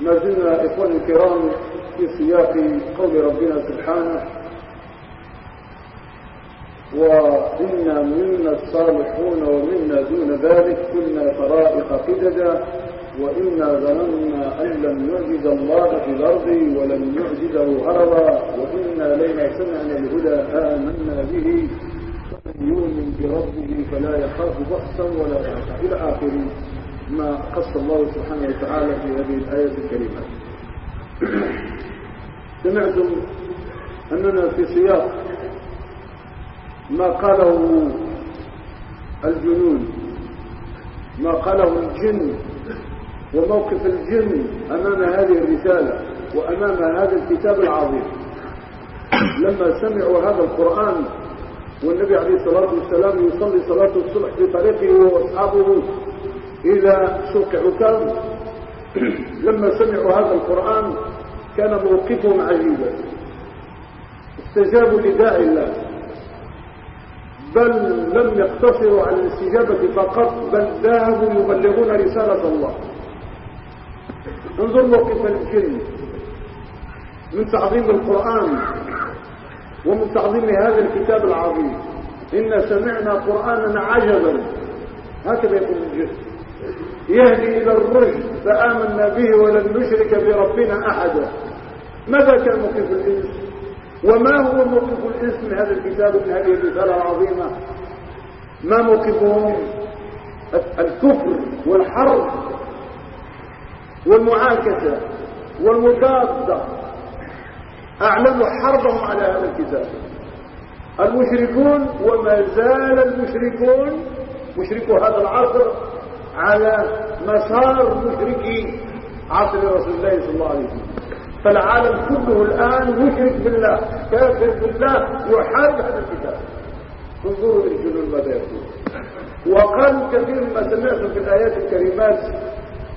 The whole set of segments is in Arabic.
ما زلنا إخواني الكرام في سياق قول ربنا سبحانه وإنا منا الصالحون ومنا دون ذلك كنا طرائق قددا وإنا ظننا أن لم نعجز الله في الأرض ولم نعجزه هربا وإنا لما سمعنا الهدى آمنا به. ومن يؤمن بربه فلا يخاف بخسا ولا رهقا إلى آخر ما قص الله سبحانه وتعالى في هذه الآية الكريمة. سمعتم أننا في سياق ما قاله الجنون ما قاله الجن وموقف الجن أمام هذه الرسالة وأمام هذا الكتاب العظيم. لما سمعوا هذا القرآن والنبي عليه الصلاة والسلام يصلي صلاة الصبح في طريقه وأصحابه إلى سوق عكاظ لما سمعوا هذا القرآن كان موقفهم عجيبا. استجابوا لداعي الله. بل لم يقتصروا على الاستجابة فقط بل ذهبوا يبلغون رسالة الله. انظر موقف الجن. من تعظيم القرآن ومن تعظيم هذا الكتاب العظيم. إن سمعنا قرآنا عجبا. هكذا يقول الجن. يهدي إلى الرشد فآمنا به ولن نشرك بربنا أحدا. ماذا كان موقف الإنس؟ وما هو موقف الإنس من هذا الكتاب من هذه الرسالة العظيمة؟ ما موقفهم؟ الكفر والحرب والمعاكسة والمضادة. أعلنوا حربهم على هذا الكتاب. المشركون وما زال المشركون مشركو هذا العصر على مسار مشركي عصر رسول الله صلى الله عليه وسلم. فالعالم كله الآن مشرك بالله كافر بالله يحارب هذا الكتاب. انظروا للجنون ماذا يقول. وقالوا كثير ما سمعتم في الآيات الكريمات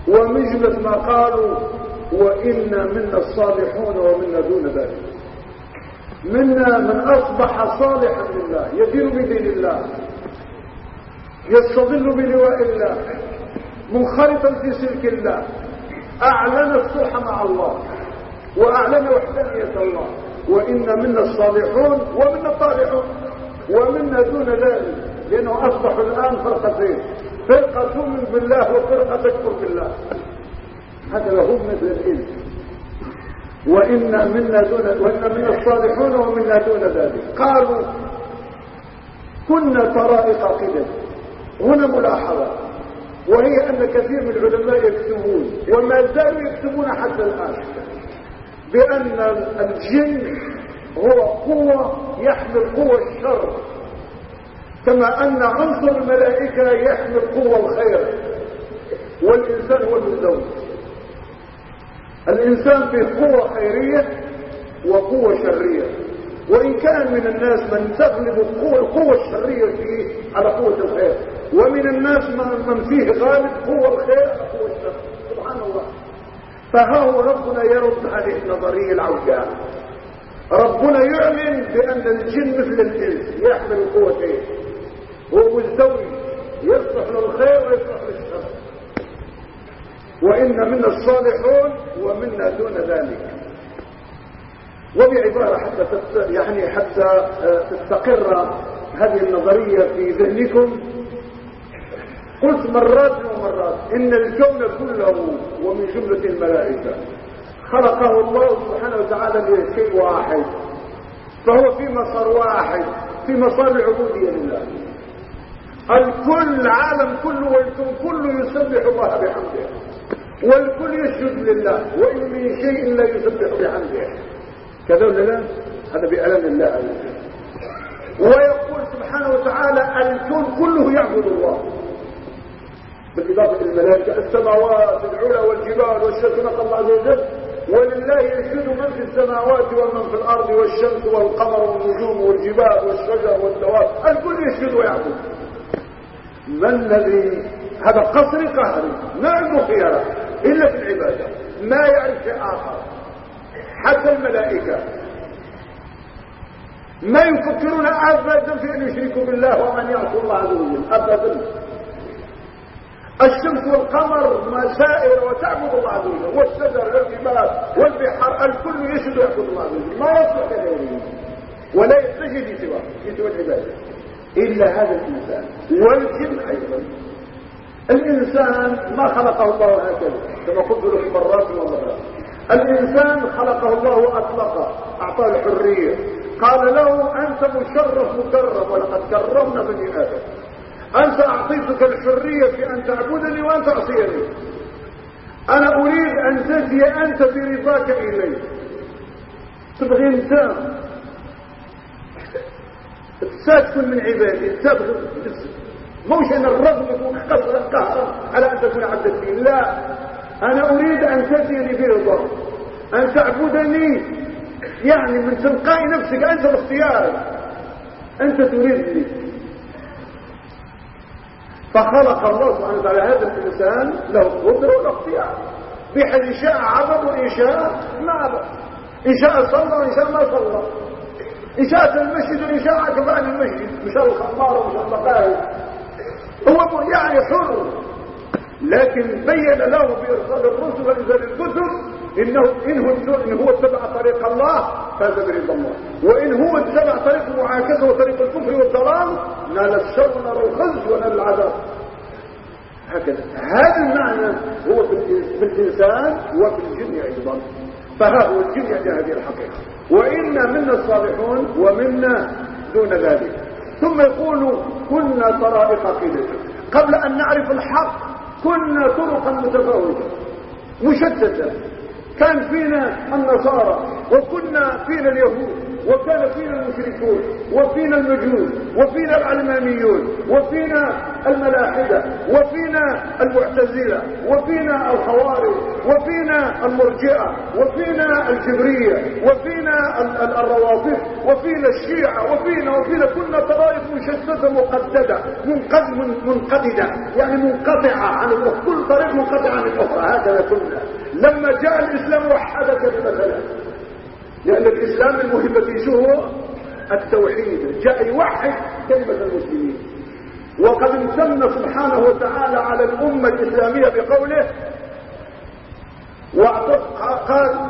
ومجمل ما قالوا وإنا منا الصالحون ومنا دون ذلك. منا من أصبح صالحا لله يدين بدين الله يستظل بلواء الله. منخرطا في سلك الله. أعلن الصلح مع الله. وأعلن وحدانية الله. وإن منا الصالحون ومنا الطالحون. ومنا دون ذلك. لأنه أصبحوا الآن فرقتين. فرقة تؤمن بالله وفرقة تكفر بالله. هكذا هم مثل الإنس وإن منا دون وإن منا الصالحون ومنا دون ذلك. قالوا كنا طرائق قدم هنا ملاحظة. وهي أن كثير من العلماء يكتبون وما زالوا يكتبون حتى الآن. بأن الجن هو قوة يحمل قوة الشر. كما أن عنصر الملائكة يحمل قوة الخير. والإنسان هو المزوج الإنسان فيه قوة خيرية وقوة شرية. وإن كان من الناس من تغلب القوة الشرية فيه على قوة الخير. ومن الناس من فيه غالب قوة الخير قوة الشر. سبحان الله. فها هو ربنا يرد هذه النظرية العوجاء ربنا يعلن بأن الجن مثل الإنس يحمل قوتين. هو مزدوج يصلح للخير وإن منا الصالحون ومنا دون ذلك. وبعبارة حتى يعني حتى آه، تستقر هذه النظرية في ذهنكم. قلت مرات ومرات إن الكون كله ومن جملة الملائكة. خلقه الله سبحانه وتعالى لشيء واحد فهو في مسار واحد في مسار العبودية لله. الكل عالم كله والكون كله يسبح الله بحمده والكل يسجد لله وإن من شيء لا يسبح بحمده. كذا ولا لا هذا بألم الله عز ويقول سبحانه وتعالى الكون كله يعبد الله. بالإضافة للملائكة السماوات العلى والجبال والشمس نقل الله عز وجل. ولله يسجد من في السماوات ومن في الأرض والشمس والقمر والنجوم والجبال والشجر والدواب. الكل يسجد ويعبد. ما الذي هذا قصر قهري؟ ما عنده خيارات إلا في العبادة. ما يعرف شيء آخر. حتى الملائكة. ما يفكرون أبدا في أن يشركوا بالله ومن يعصوا الله عز وجل. أبدا الشمس والقمر مسائر وتعبد الله عز وجل والشجر والجبال والبحار الكل يشهد ويعبد الله عز وجل. ما يصلح لغيره ولا يتجه سواه في سوى العبادة. إلا هذا الإنسان. والجن أيضا. الإنسان ما خلقه الله هكذا كما قلت لكم مرات ومرات الإنسان خلقه الله واطلقه أعطاه الحرية. قال له أنت مشرف مكرم ولقد كرمنا بني آدم. أنت أعطيتك الحرية في أن تعبدني وأن تعصيني. أنا أريد أن تجي أنت برضاك إلي. تبغي أنت تسكن من عبادي تبغي موش أن الرجل يكون قصرا قهرا على أن تكون عبدا فيه لا أنا أريد أن تجيني برضاك أن تعبدني يعني من تلقاء نفسك أنت باختيارك أنت تريدني. فخلق الله سبحانه وتعالى هذا الإنسان له القدرة والاختيار بحيث إن شاء عبد وإن شاء ما عبد إن شاء صلى وإن شاء ما صلى. إن شاء المسجد وإن شاء عكف عن المسجد. إن شاء الخمار وإن شاء المقاهي. هو يعني حر. لكن بين له بإرسال الرسل وإنزال الكتب إنه إن هو, اتبع طريق الله فاز برضا الله. وإن هو اتبع طريق المعاكسة وطريق الكفر والضلال نال الشر ونال الخزي ونال العذاب هكذا. هذا المعنى هو في الإنسان وفي الجن أيضا. فها هو الجن يعني هذه الحقيقة. وإنا منا الصالحون ومنا دون ذلك. ثم يقول كنا طرائق قيدة قبل أن نعرف الحق كنا طرقا متفاوتة. مشتتة كان فينا النصارى وكنا فينا اليهود وكان فينا المشركون وفينا المجوس وفينا العلمانيون وفينا الملاحدة وفينا المعتزلة وفينا الخوارج وفينا المرجئة وفينا الجبرية وفينا الروافض وفينا الشيعة وفينا وفينا كنا طرائق مشتتة مقددة منقددة يعني منقطعة عن الأخرى كل طريق منقطعة عن الأخرى هكذا كنا. لما جاء الإسلام وحدك بمثلا لأن الإسلام المهم شو هو؟ التوحيد. جاء يوحد كلمة المسلمين. وقد امتن سبحانه وتعالى على الأمة الإسلامية بقوله قال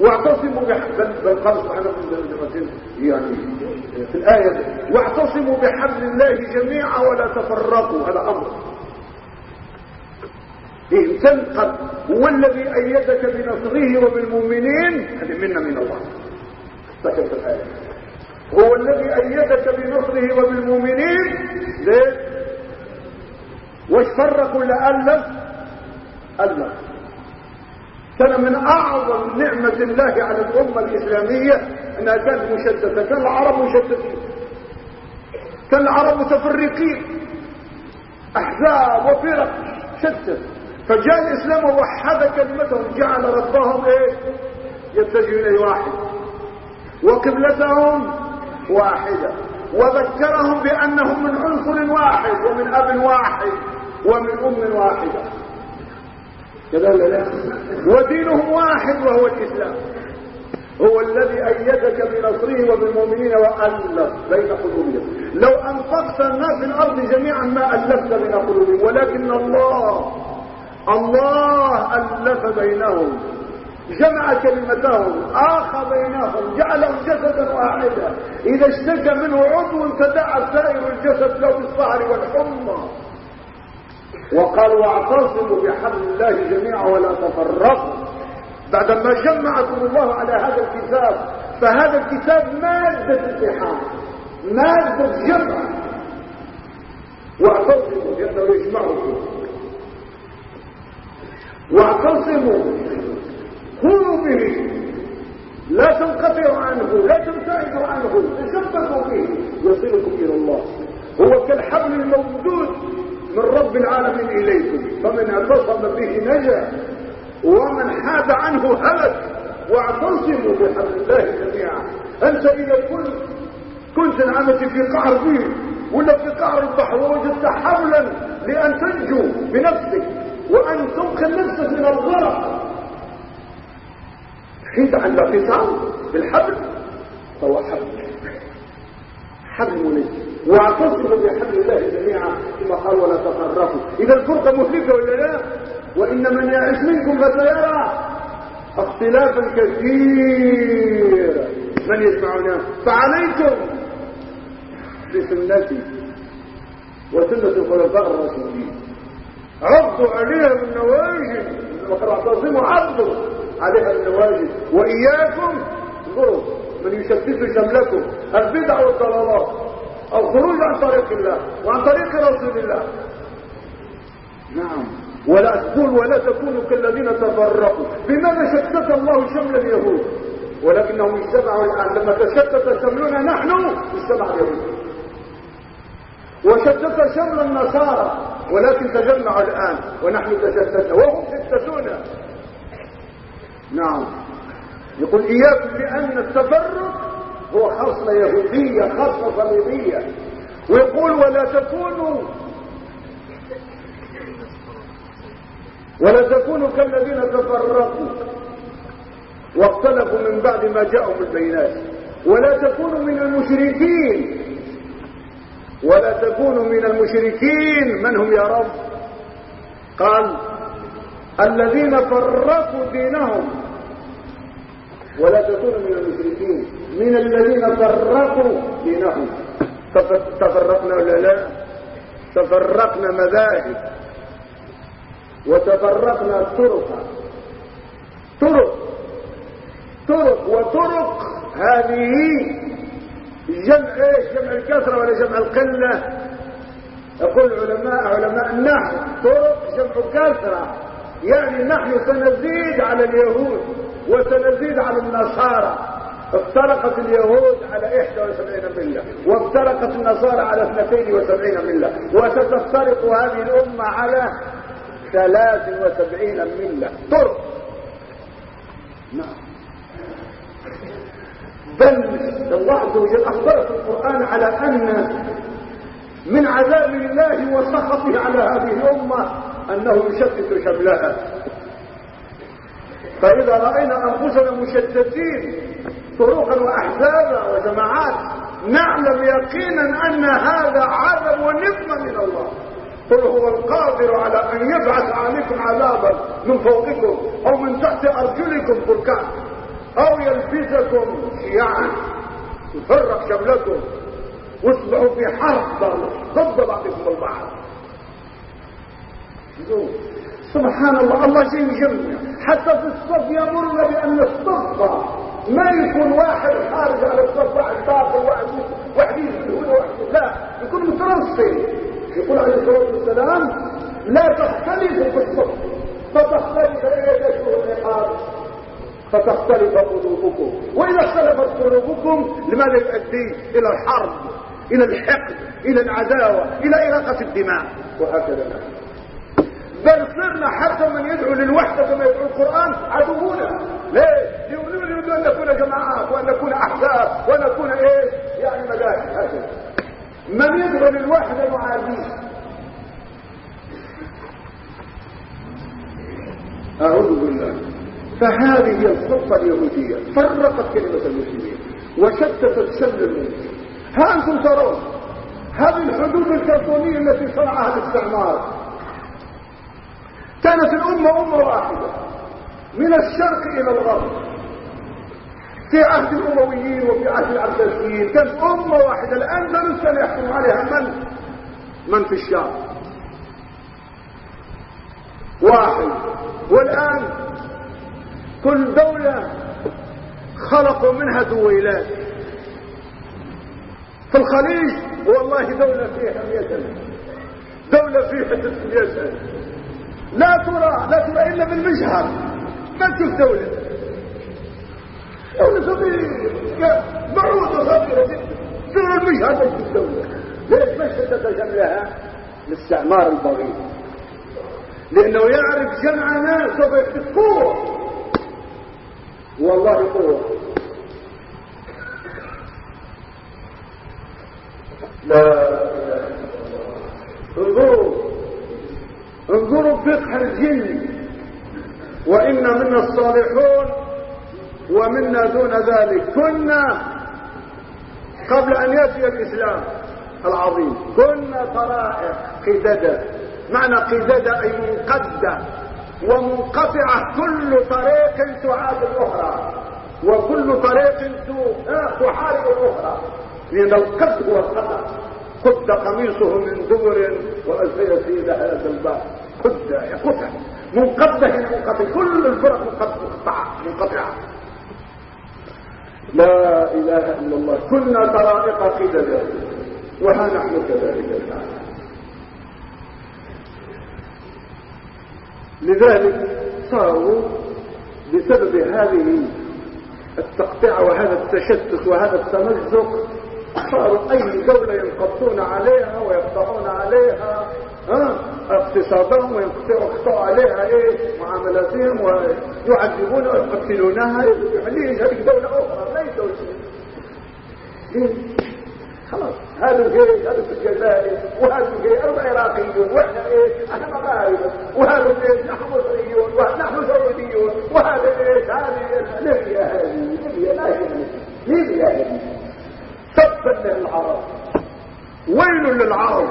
واعتصموا بحبل بل قال سبحانه يعني في الآية واعتصموا بحبل الله جميعا ولا تفرقوا. هذا أمر. إن تنقض هو الذي أيدك بنصره وبالمؤمنين. هذه منا من الله. سكت الآية. هو الذي أيدك بنصره وبالمؤمنين. ليه؟ واش فرق ولا ألف ألف كان من أعظم نعمة الله على الأمة الإسلامية أنها كانت مشتتة كان العرب مشتتين كان العرب متفرقين. أحزاب وفرق شتت فجاء الإسلام ووحد كلمتهم جعل ربهم إيه؟ يتجه إليه واحد. وقبلتهم واحدة. وذكرهم بأنهم من عنصر واحد ومن أب واحد ومن أم واحدة. كذا لا. ودينهم واحد وهو الإسلام. هو الذي أيدك بنصره وبالمؤمنين وألف بين قلوبهم. لو أنفقت الناس في الأرض جميعا ما ألفت بين قلوبهم ولكن الله الله ألف بينهم جمع كلمتهم آخى بينهم جعلهم جسدا واحدا. إذا اشتكى منه عضو تداعى سائر الجسد له بالسهر والحمى. وقال واعتصموا بحبل الله جميعا ولا تفرقوا. بعدما جمعكم الله على هذا الكتاب فهذا الكتاب مادة اتحاد مادة جمع واعتصموا لأنه يجمعكم واعتصموا. كونوا به. لا تنقطعوا عنه لا تبتعدوا عنه تشبكوا به. يصلكم إلى الله. هو كالحبل الموجود من رب العالمين إليكم. فمن اعتصم به نجا ومن حاد عنه هلك واعتصموا بحبل الله جميعا. أنت إذا كنت كنت انعمت في قعر بير ولا في قعر البحر ووجدت حبلا لأن تنجو بنفسك. وأن تنقذ نفسك من الغرق حيث عن الاعتصام بالحبل فهو حبل. حبل منجي واعتصموا بحبل الله جميعا كما قال ولا تفرقوا. إذا الفرقة مهلكه ولا لا؟ وإن من يعش منكم فسيرى. اختلافا كثيرا من يسمعنا؟ فعليكم. بسنتي وسنة الخلفاء الراشدين. عضوا عليها بالنواجذ وقد اعتصموا عضوا عليها بالنواجذ وإياكم انظروا من يشتت شملكم البدع والضلالات الخروج عن طريق الله وعن طريق رسول الله. نعم. ولا تقول ولا تكونوا كالذين تفرقوا بماذا شتت الله شمل اليهود؟ ولكنهم اجتمعوا الآن لما تشتت شملنا نحن اجتمع اليهود. وشتت شمل النصارى ولكن تجمعوا الآن ونحن تشتتنا وهم شتتون نعم. يقول إياكم لأن التفرق هو خصلة يهودية خصلة صليبية ويقول ولا تكونوا ولا تكونوا كالذين تفرقوا واختلفوا من بعد ما جاءهم البينات. ولا تكونوا من المشركين. ولا تكونوا من المشركين. من هم يا رب؟ قال الذين فرقوا دينهم. ولا تكونوا من المشركين. من الذين فرقوا دينهم. تفرقنا ولا لا؟ تفرقنا مذاهب. وتفرقنا طرقا طرق. طرق وطرق هذه جمع إيش؟ جمع الكثرة ولا جمع القلة؟ يقول العلماء علماء النحو طرق جمع كثرة يعني نحن سنزيد على اليهود وسنزيد على النصارى. افترقت اليهود على 71 ملة وافترقت النصارى على 72 ملة. وستفترق هذه الأمة على 73 ملة. طرق. نعم. بل الله عز وجل أخبر في القرآن على أن من عذاب الله وسخطه على هذه الأمة أنه يشتت شملها. فإذا رأينا أنفسنا مشتتين طرقا وأحزابا وجماعات نعلم يقينا أن هذا عذاب ونقمة من الله. قل هو القادر على أن يبعث عليكم عذابا من فوقكم أو من تحت أرجلكم بركان أو يلبسكم شيعا يفرق شملكم واصبحوا في حرب ضد بعضكم البعض. سبحان الله الله شيء يجمع حتى في الصف يمر بأن الصف ما يكون واحد خارج على الصف واحد باطل واحد واحد يقول لا. يكون مترصد. يقول عليه الصلاة والسلام لا تختلفوا في الصف فتختلف ايديكم الرقاب فتختلف قلوبكم. وإذا اختلفت قلوبكم لماذا يؤدي إلى الحرب إلى الحقد إلى العداوة إلى إراقة الدماء؟ وهكذا نحن بل صرنا حتى من يدعو للوحدة كما يدعو القرآن عدونا. ليه؟ يريدون أن نكون جماعات وأن نكون أحزاب وأن نكون إيه؟ يعني مجاهد هكذا. من يدعو للوحدة معاديه أعوذ بالله. فهذه الخطة اليهودية فرقت كلمة المسلمين وشتتت شمل المسلمين. ها أنتم ترون هذه الحدود الكرتونية التي صنعها الاستعمار. كانت الأمة أمة واحدة من الشرق إلى الغرب. في عهد الأمويين وفي عهد العباسيين كانت أمة واحدة الأندلس كان يحكم عليها من؟ من في الشام؟ واحد. والآن كل دولة خلقوا منها دويلات. في الخليج والله دولة فيها مئة دولة فيها 300 سنة لا ترى لا ترى إلا بالمجهر. ما تشوف دولة. دولة صغيرة. معروضة صغيرة. دولة المجهر ما تشوف دولة. ليش ما شدت جملها الاستعمار البغيض لأنه يعرف جمع ناس قوة والله قوة لا انظروا. انظروا فقه الجن. وإن منا الصالحون ومنا دون ذلك. كنا قبل أن يأتي الإسلام العظيم. كنا طرائق قددا. معنى قددا أي منقدة ومنقطعة كل طريق تعاد الأخرى وكل طريق تحارب الأخرى. لأن القد هو القطع قد قميصه من دبر وألفي في هذا الباب قد قطع منقطع منقطع. كل الفرق منقطعة منقطعة لا إله إلا الله. كنا طرائق قددا وها نحن كذلك. الآن لذلك صاروا بسبب هذه التقطيع وهذا التشتت وهذا التمزق صاروا أي دولة ينقضون عليها ويقطعون عليها ها؟ اقتصادهم ويقطعوا عليها إيه معاملاتهم ويعذبون ويقتلونها. ليش هذه دولة أخرى ليس خلاص. هذا جاي هذا في الجزائر وهذا جاي العراقيون وإحنا إيه إحنا مغاربة. وهذا إيه نحن مصريون ونحن سعوديون. وهذا إيه هذه ليبيا هذه ليبيا لا ليبيا هذه تبا للعرب. ويل للعرب.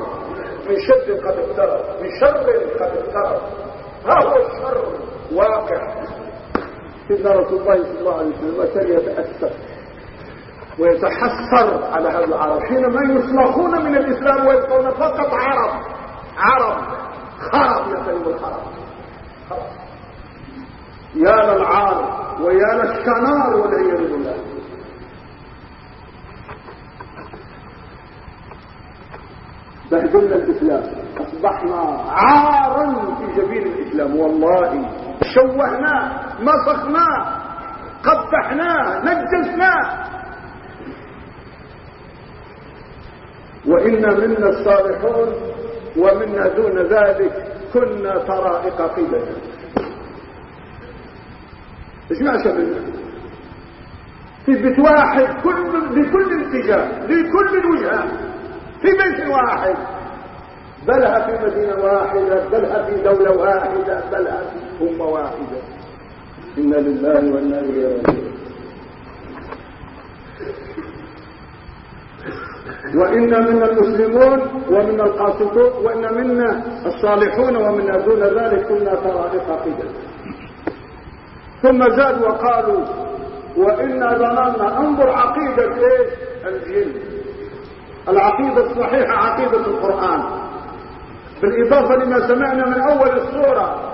من شد قد اقترب من شر قد اقترب. ها هو الشر؟ واقع. سيدنا رسول الله صلى الله عليه وسلم يتأثر ويتحسر على هذا العرب. حينما يصلخون من الإسلام ويبقون فقط عرب. عرب. خرب يسلم الخرب. يا للعار ويا للشنار والعياذ بالله. بهدلنا الإسلام. أصبحنا عارا في جبين الإسلام. والله شوهناه مسخناه قبحناه نجسناه. وإن منا الصالحون ومنا دون ذلك كنا طرائق قبلا إيش معنى شبه في بيت واحد كل بكل اتجاه بكل الوجهات في بيت واحد. بلها في مدينة واحدة بلها في دولة واحدة بلها في أمة واحدة. إنا لله وإنا إليه راجعون. وإن منا المسلمون ومنا القاسطون وإن منا الصالحون ومنا دون ذلك كنا طرائق قدر ثم زاد وقالوا وإنا ظننا أنظر عقيدة إيش؟ الجن. العقيدة الصحيحة عقيدة القرآن. بالإضافة لما سمعنا من أول السورة.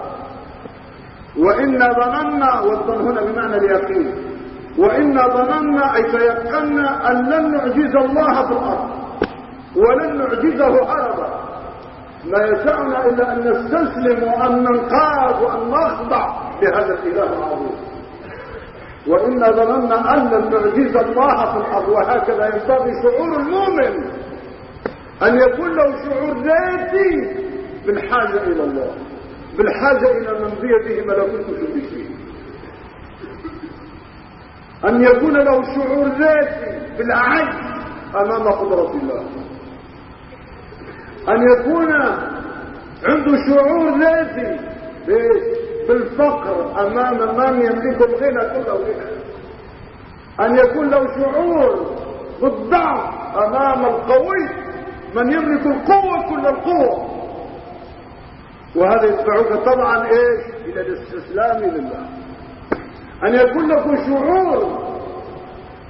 وإنا ظننا والظن هنا بمعنى اليقين. وإنا ظننا أي تيقنا أن لن نعجز الله في الأرض ولن نعجزه هربا ما يسعنا إلا أن نستسلم وأن ننقاد وأن نخضع لهذا الإله العظيم. وإنا ظننا أن لن نعجز الله في الأرض وهكذا ينبغي شعور المؤمن أن يكون له شعور ذاتي بالحاجة إلى الله بالحاجة إلى من بيده ملكوت كل شيء أن يكون له شعور ذاتي بالعجز أمام قدرة الله. أن يكون عنده شعور ذاتي بالفقر أمام من يملك الغنى كله غنى. أن يكون له شعور بالضعف أمام القوي من يملك القوة كل القوة. وهذا يدفعك طبعا إيش؟ إلى الاستسلام لله. أن يكون لك شعور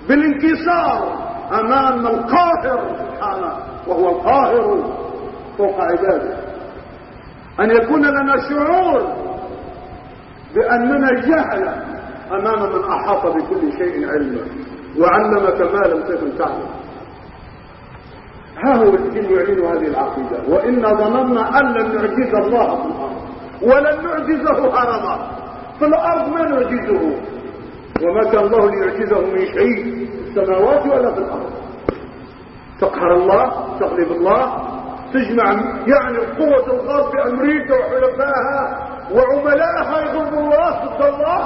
بالانكسار أمام القاهر سبحانه وهو القاهر فوق عباده. أن يكون لنا شعور باننا جهله أمام من أحاط بكل شيء علما وعلمك ما لم تكن تعلم. ها هو الدين يعلن هذه العقيدة وإنا ظننا أن لن نعجز الله في الأرض ولن نعجزه هربا. في الأرض ما نعجزه وما كان الله ليعجزه من شيء في السماوات ولا في الأرض. تقهر الله تغلب الله تجمع يعني قوة الغرب بأمريكا وحلفائها وعملائها يضرب الله ضد الله.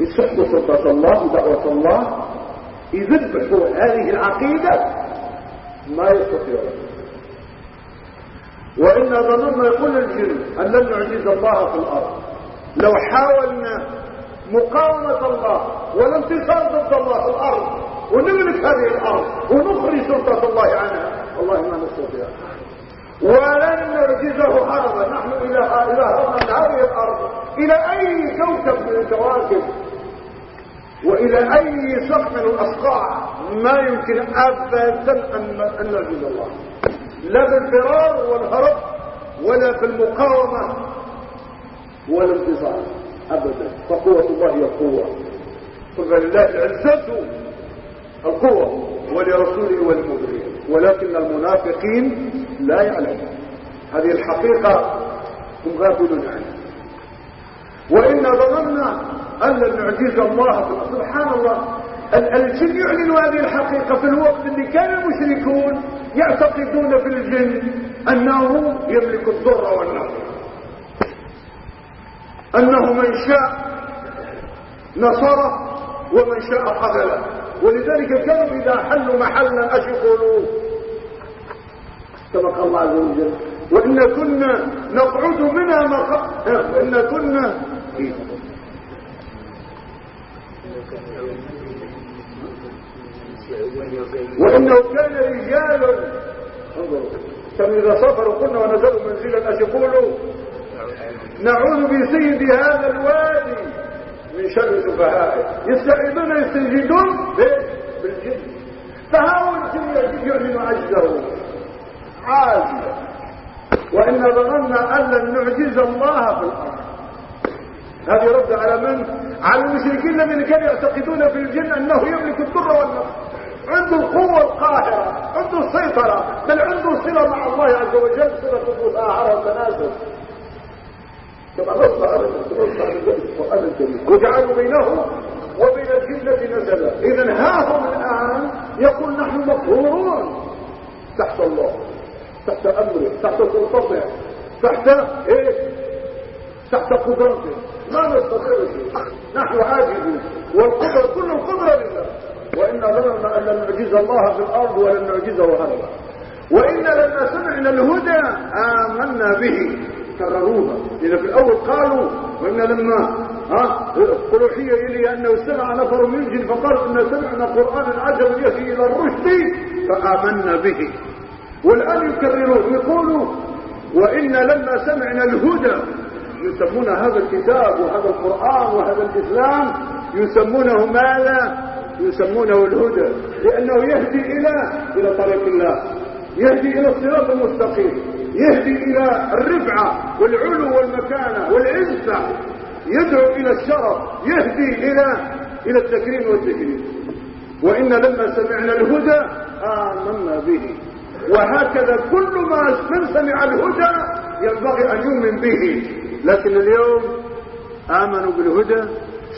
يسحب سلطة الله ودعوة الله يذبحوا هذه العقيدة. ما يستطيعون وإنا ظننا يقول الجن أن لن نعجز الله في الأرض. لو حاولنا مقاومة الله والانتصار ضد الله في الأرض ونملك هذه الأرض ونخرج سلطة الله عنها والله ما نستطيع. ولن نعجزه هربا نحن إلى إلى هذه الأرض إلى أي كوكب من الكواكب؟ وإلى أي سقف من الاصقاع ما يمكن أبدا أن نعجز الله. لا بالفرار والهرب ولا في المقاومة ولا الانتصار ابدا. فقوة الله هي القوة فلله العزة القوة ولرسوله وللمؤمنين ولكن المنافقين لا يعلمون. هذه الحقيقة هم غافلون عنها. وإنا ظننا أن نعجز الله سبحان الله الجن يعلن هذه الحقيقة في الوقت اللي كان المشركون يعتقدون في الجن أنه يملك الضر والنفع أنه من شاء نصره ومن شاء قبله. ولذلك كانوا إذا حلوا محلا أش يقولوا كما قال الله عز وجل. وإن كنا نقعد منها مقا وإن كنا وإنه كان رجال كانوا إذا سافروا كنا ونزلوا منزلا أش يقولوا؟ نعوذ بسيد هذا الوادي من شر سفهائه يستعيدون يستنجدون بالجن. فهؤلاء الجن يعلن عجزه عاجزا. وإن ظننا أن لن نعجز الله في الأرض. هذه رد على من؟ على المشركين الذين كانوا يعتقدون في الجن أنه يملك الضر والنفع عنده القوة القاهرة عنده السيطرة بل عنده صلة مع الله عز وجل صلة المساهرة والتناسب كما نص على القرآن الكريم وجعلوا بينه وبين الجنة نزلا. إذا ها هم الآن يقول نحن مقهورون. تحت الله تحت أمره تحت سلطته تحت إيه تحت قدرته. ما نستطيع شيء. نحن عاجزون والقدرة كل القدرة لله. وإنا ظننا أن لن نعجز الله في الأرض ولن نعجزه هربا وإنا لما سمعنا الهدى آمنا به. كرروها. إذا في الأول قالوا وإنا لما ها؟ قل اوحي إلي أنه سمع نفر من الجن فقالوا إن سمعنا قرآنا عجبا يهدي إلى الرشد. فآمنا به. والآن يكررون. يقولوا وإنا لما سمعنا الهدى. يسمون هذا الكتاب وهذا القرآن وهذا الإسلام يسمونه ماذا؟ يسمونه الهدى لأنه يهدي إلى إلى طريق الله يهدي إلى الصراط المستقيم يهدي إلى الرفعة والعلو والمكانة والعزة يدعو إلى الشرف يهدي إلى إلى التكريم والتكريم. وإن لما سمعنا الهدى آمنا به. وهكذا كل ما من سمع الهدى ينبغي أن يؤمن به. لكن اليوم آمنوا بالهدى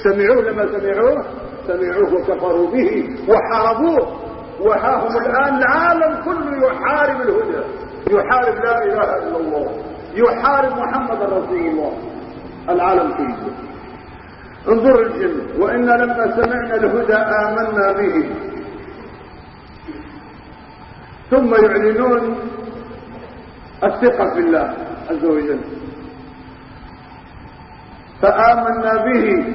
سمعوه لما سمعوه سمعوه وكفروا به وحاربوه. وها هم الآن العالم كله يحارب الهدى. يحارب لا إله إلا الله. يحارب محمد رسول الله. العالم كله. انظر الجن وإنا لما سمعنا الهدى آمنا به. ثم يعلنون الثقة في الله عز وجل. فآمنا به.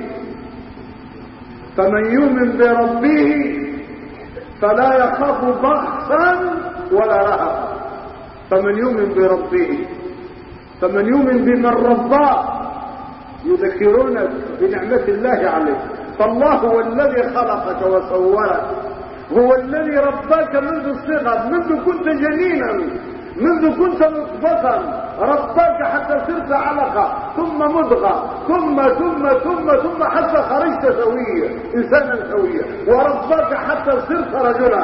فمن يؤمن بربه فلا يخاف بخسا ولا رهقا فمن يؤمن بربه فمن يؤمن بمن رباه يذكرونك بنعمة الله عليك فالله هو الذي خلقك وصورك هو الذي رباك منذ الصغر منذ كنت جنينا منذ كنت نطفة رباك حتى صرت علقة ثم مضغة ثم ثم ثم ثم حتى خرجت سويا إنسانا سويا ورباك حتى صرت رجلا.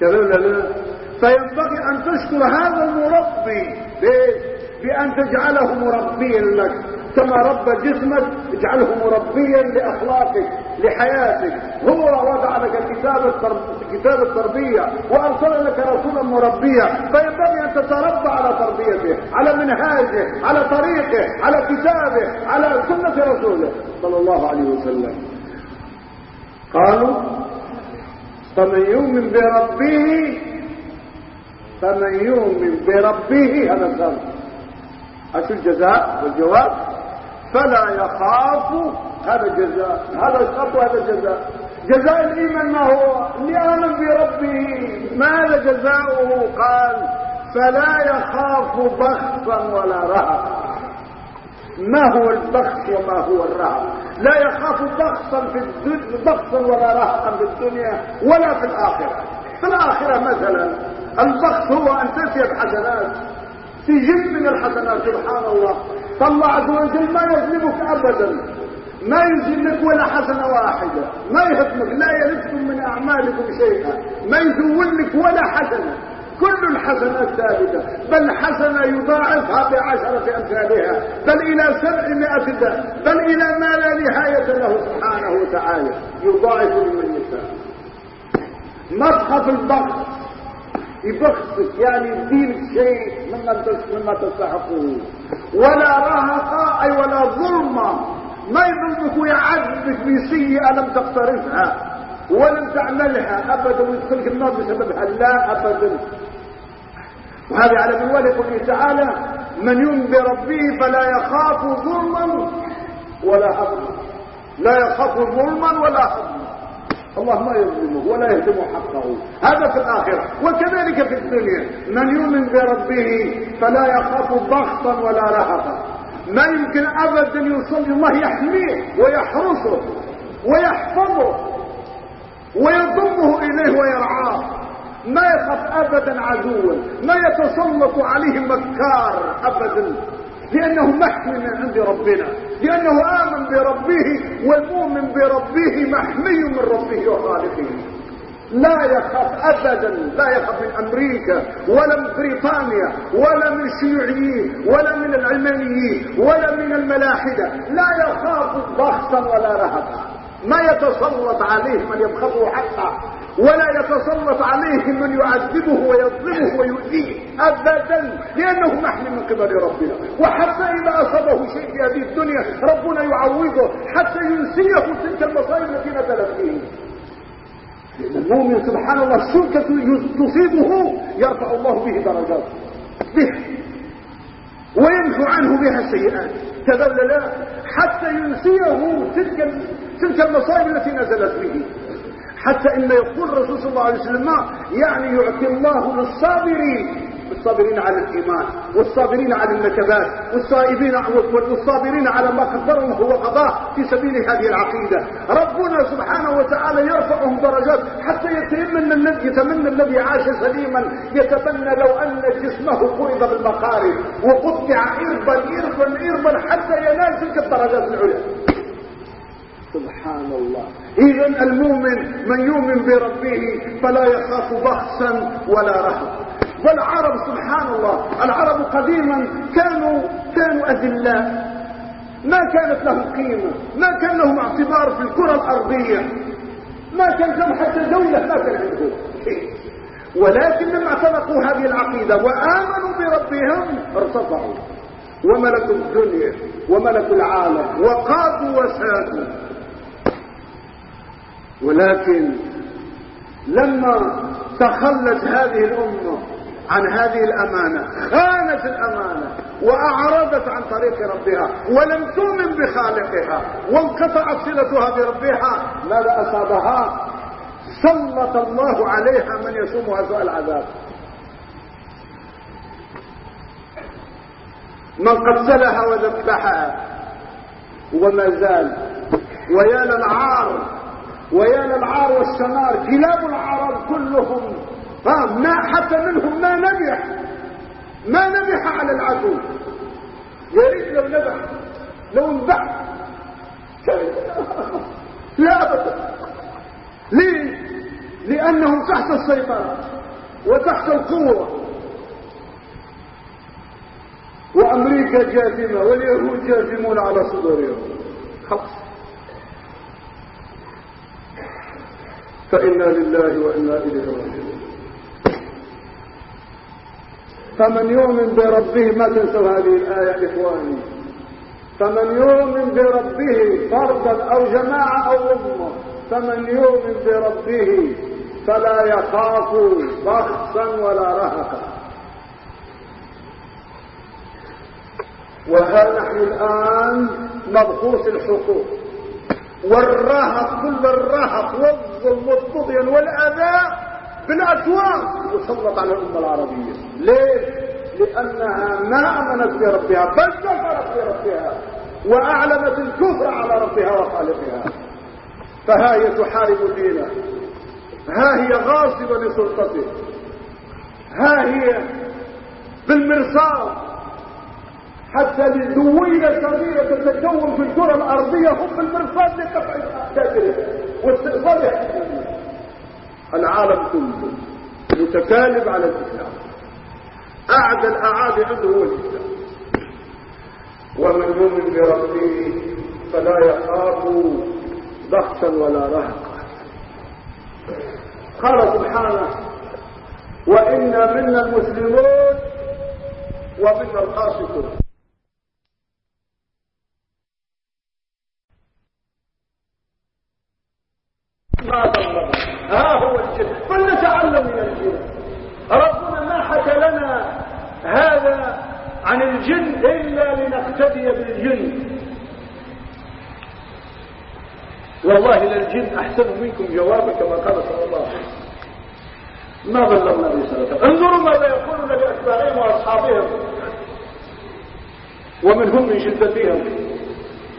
كذا لا؟ فينبغي أن تشكر هذا المربي. بأن تجعله مربيا لك. كما رب جسمك اجعله مربيا لأخلاقك لحياتك. هو وضع لك كتاب كتاب التربية وارسل لك رسولا مربيا. فينبغي أن تتربى على تربيته على منهاجه على طريقه على كتابه على سنة رسوله. صلى الله عليه وسلم. قالوا فمن يؤمن بربه فمن يؤمن بربه. هذا الشرط أشو الجزاء والجواب؟ فلا يخاف هذا الجزاء. هذا الشرط وهذا الجزاء. جزاء الإيمان ما هو؟ لآمن بربه ماذا جزاؤه؟ قال فلا يخاف بخسا ولا رهقا ما هو البخس وما هو الرهق لا يخاف بخسا في الدنيا بخسا ولا رهقا في الدنيا ولا في الآخرة. في الآخرة مثلا البخس هو أن تأتي بحسنات في جزء من الحسنات سبحان الله. فالله عز وجل ما يظلمك ابدا. ما يظلمك ولا حسنة واحدة. ما يهضمك لا يلدكم من أعمالكم شيئا. ما يزول لك ولا حسنة. كل الحسنات ثابتة. بل حسنة يضاعفها بعشرة أمثالها. بل إلى سبعمائة ضعف بل إلى ما لا نهاية له سبحانه وتعالى. يضاعف لمن يشاء. مصحف البخت يبخسك يعني يدينك شيء مما تستحقه. ولا رهق أي ولا ظلم. ما يظلمك ويعذبك بسيئة لم تقترفها ولم تعملها أبدا ويدخلك النار بسببها. لا أبدا. وهذا على من ولي تعالى من يؤمن بربه فلا يخاف ظلما ولا هضما. لا يخاف ظلما ولا هضما. الله ما يظلمه ولا يهدم حقه. هذا في الآخرة. وكذلك في الدنيا. من يؤمن بربه فلا يخاف ضغطا ولا رهقا ما يمكن أبدا يصلي الله يحميه ويحرسه ويحفظه ويضمه إليه ويرعاه. ما يخاف أبدا عدوا ما يتسلط عليه مكار أبدا. لأنه محمي من عند ربنا لأنه آمن بربه والمؤمن بربه محمي من ربه وخالقه. لا يخاف ابدا لا يخاف من أمريكا ولا من بريطانيا ولا من الشيوعيين ولا من العلمانيين ولا من الملاحدة. لا يخاف ضغطا ولا رهبا. ما يتسلط عليه من يبخضه حقه. ولا يتسلط عليه من يعذبه ويظلمه ويؤذيه ابدا لأنه محمي من قبل ربنا. وحتى إذا أصابه شيء في هذه الدنيا ربنا يعوضه حتى ينسيه تلك المصائب التي نزلت فيه. المؤمن سبحان الله شركة تصيبه يرفع الله به درجات. به. ويمحو عنه بها السيئات كذا لا حتى ينسيه تلك تلك المصائب التي نزلت به. حتى إن يقول الرسول صلى الله عليه وسلم يعني يعطي الله للصابرين. الصابرين على الإيمان والصابرين على النكبات والصائبين والصابرين على ما قدره هو قضاه في سبيل هذه العقيدة. ربنا سبحانه وتعالى يرفعهم درجات حتى يتمنى الذي يتمنى الذي عاش سليما. يتمنى لو أن جسمه قرب بالمقارب وقطع إربا إربا إربا حتى ينال تلك الدرجات العليا. سبحان الله. اذا المؤمن من يؤمن بربه فلا يخاف بخسا ولا رهب والعرب سبحان الله العرب قديما كانوا كانوا اذلاء ما كانت لهم قيمة. ما كان لهم اعتبار في الكرة الأرضية. ما كان لهم حتى دولة ما كان عندهم ولكن لما اعتنقوا هذه العقيدة وآمنوا بربهم ارتفعوا. وملكوا الدنيا وملكوا العالم وقادوا وسادوا. ولكن لما تخلت هذه الأمة عن هذه الأمانة خانت الأمانة وأعرضت عن طريق ربها ولم تؤمن بخالقها وانقطعت صلتها بربها ماذا أصابها. سلط الله عليها من يسومها سوء العذاب. من قتلها وذبحها وما زال ويا للعار ويا للعار والسمار كلاب العرب كلهم ما حتى منهم ما نبح ما نبح على العدو. يا ريت لو نبح لو انبح لا ابدا. ليه؟ لأنهم تحت السيطرة وتحت القوة. وأمريكا جاثمة واليهود جاثمون على صدورهم. خلاص. فإنا لله وإنا إليه راجعون. فمن يؤمن بربه ما تنسوا هذه الآية إخواني. فمن يؤمن بربه فردا أو جماعة أو أمة فمن يؤمن بربه فلا يخاف بخسا ولا رهقا. وها نحن الآن مبخوس الحقوق؟ والرهق كل الرهق والظلم والطغيان والأذى بالأسواق يسلط على الأمة العربية. ليه؟ لأنها ما أمنت بربها بل كفرت بربها وأعلنت الكفر على ربها وخالقها. فها هي تحارب دينه ها هي غاصبة لسلطته. ها هي بالمرصاد. حتى لدوينة صغيرة تتكون في الكرة الأرضية هم بالمرصاد لقطع تاجره واستئصاله العالم كله متكالب على الإسلام. أعدى الأعادي عنده هو الإسلام. ومن يؤمن بربه فلا يخاف بخسا ولا رهقا. قال سبحانه وإنا منا المسلمون ومنا القاسطون ها هو الجن فلنتعلم من الجن ربنا ما حكى لنا هذا عن الجن إلا لنقتدي بالجن والله للجن أحسن منكم جوابا كما قال صلى الله عليه وسلم. ما بلغنا رسالته انظروا ماذا يقولون لأتباعهم وأصحابهم. ومنهم من شدتهم.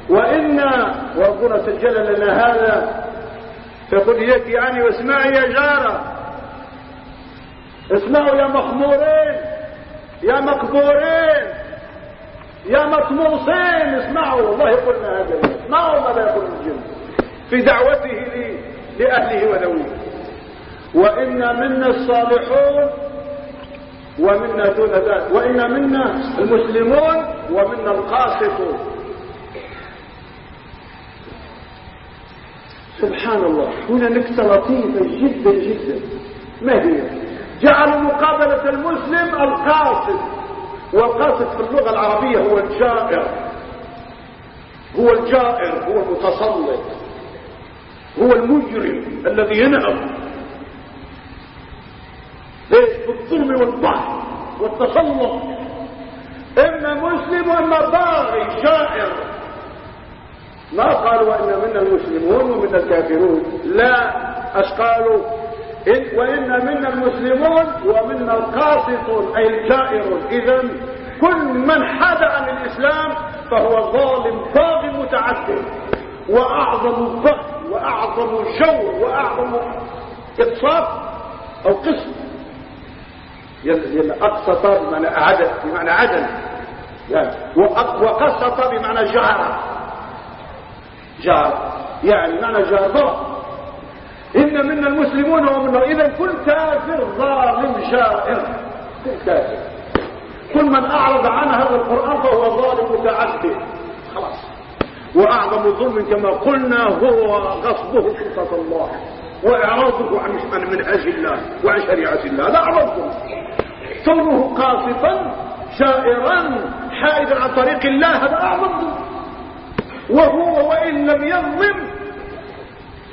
وإنا وربنا سجل لنا هذا. فقل يك يعني واسمعي يا جارة. اسمعوا يا مخمورين يا مقبورين يا مطموسين. اسمعوا والله قلنا هذا. اسمعوا ماذا يقول الجن. في دعوته لأهله وذويه وإنا منا الصالحون ومنا دون ذلك. وإنا منا المسلمون ومنا القاسطون. سبحان الله هنا نكتة لطيفة جدا جدا. ما هي؟ جعلوا مقابلة المسلم القاصد. والقاصد في اللغة العربية هو الجائر. هو الجائر هو المتسلط هو المجرم الذي إيه بالظلم والضعف والتسلط. اما مسلم واما باغي جائر ما قالوا إن منا المسلمون ومنا الكافرون. لا اش قالوا؟ إن وإن منا المسلمون ومنا القاسطون أي الجائرون اذا كل من حاد عن الاسلام فهو ظالم طاغي متعدد. وأعظم بغي وأعظم جور وأعظم اقصاف أو قسم. اقسط بمعنى عدد بمعنى عدل يعني وقسط بمعنى جار جار يعني معنى جار إن منا المسلمون ومنا إذا كل كافر ظالم جائر. كل كافر. كل من أعرض عن هذا القرآن فهو ظالم متعدد. خلاص. وأعظم ظلم كما قلنا هو غصبه سلطة الله. وإعراضه عن منهج الله وعن شريعة الله. لا أعرضه. كونه قاصفا شائرا حائدا عن طريق الله هذا أعظم ظلم. وهو وإن لم يظلم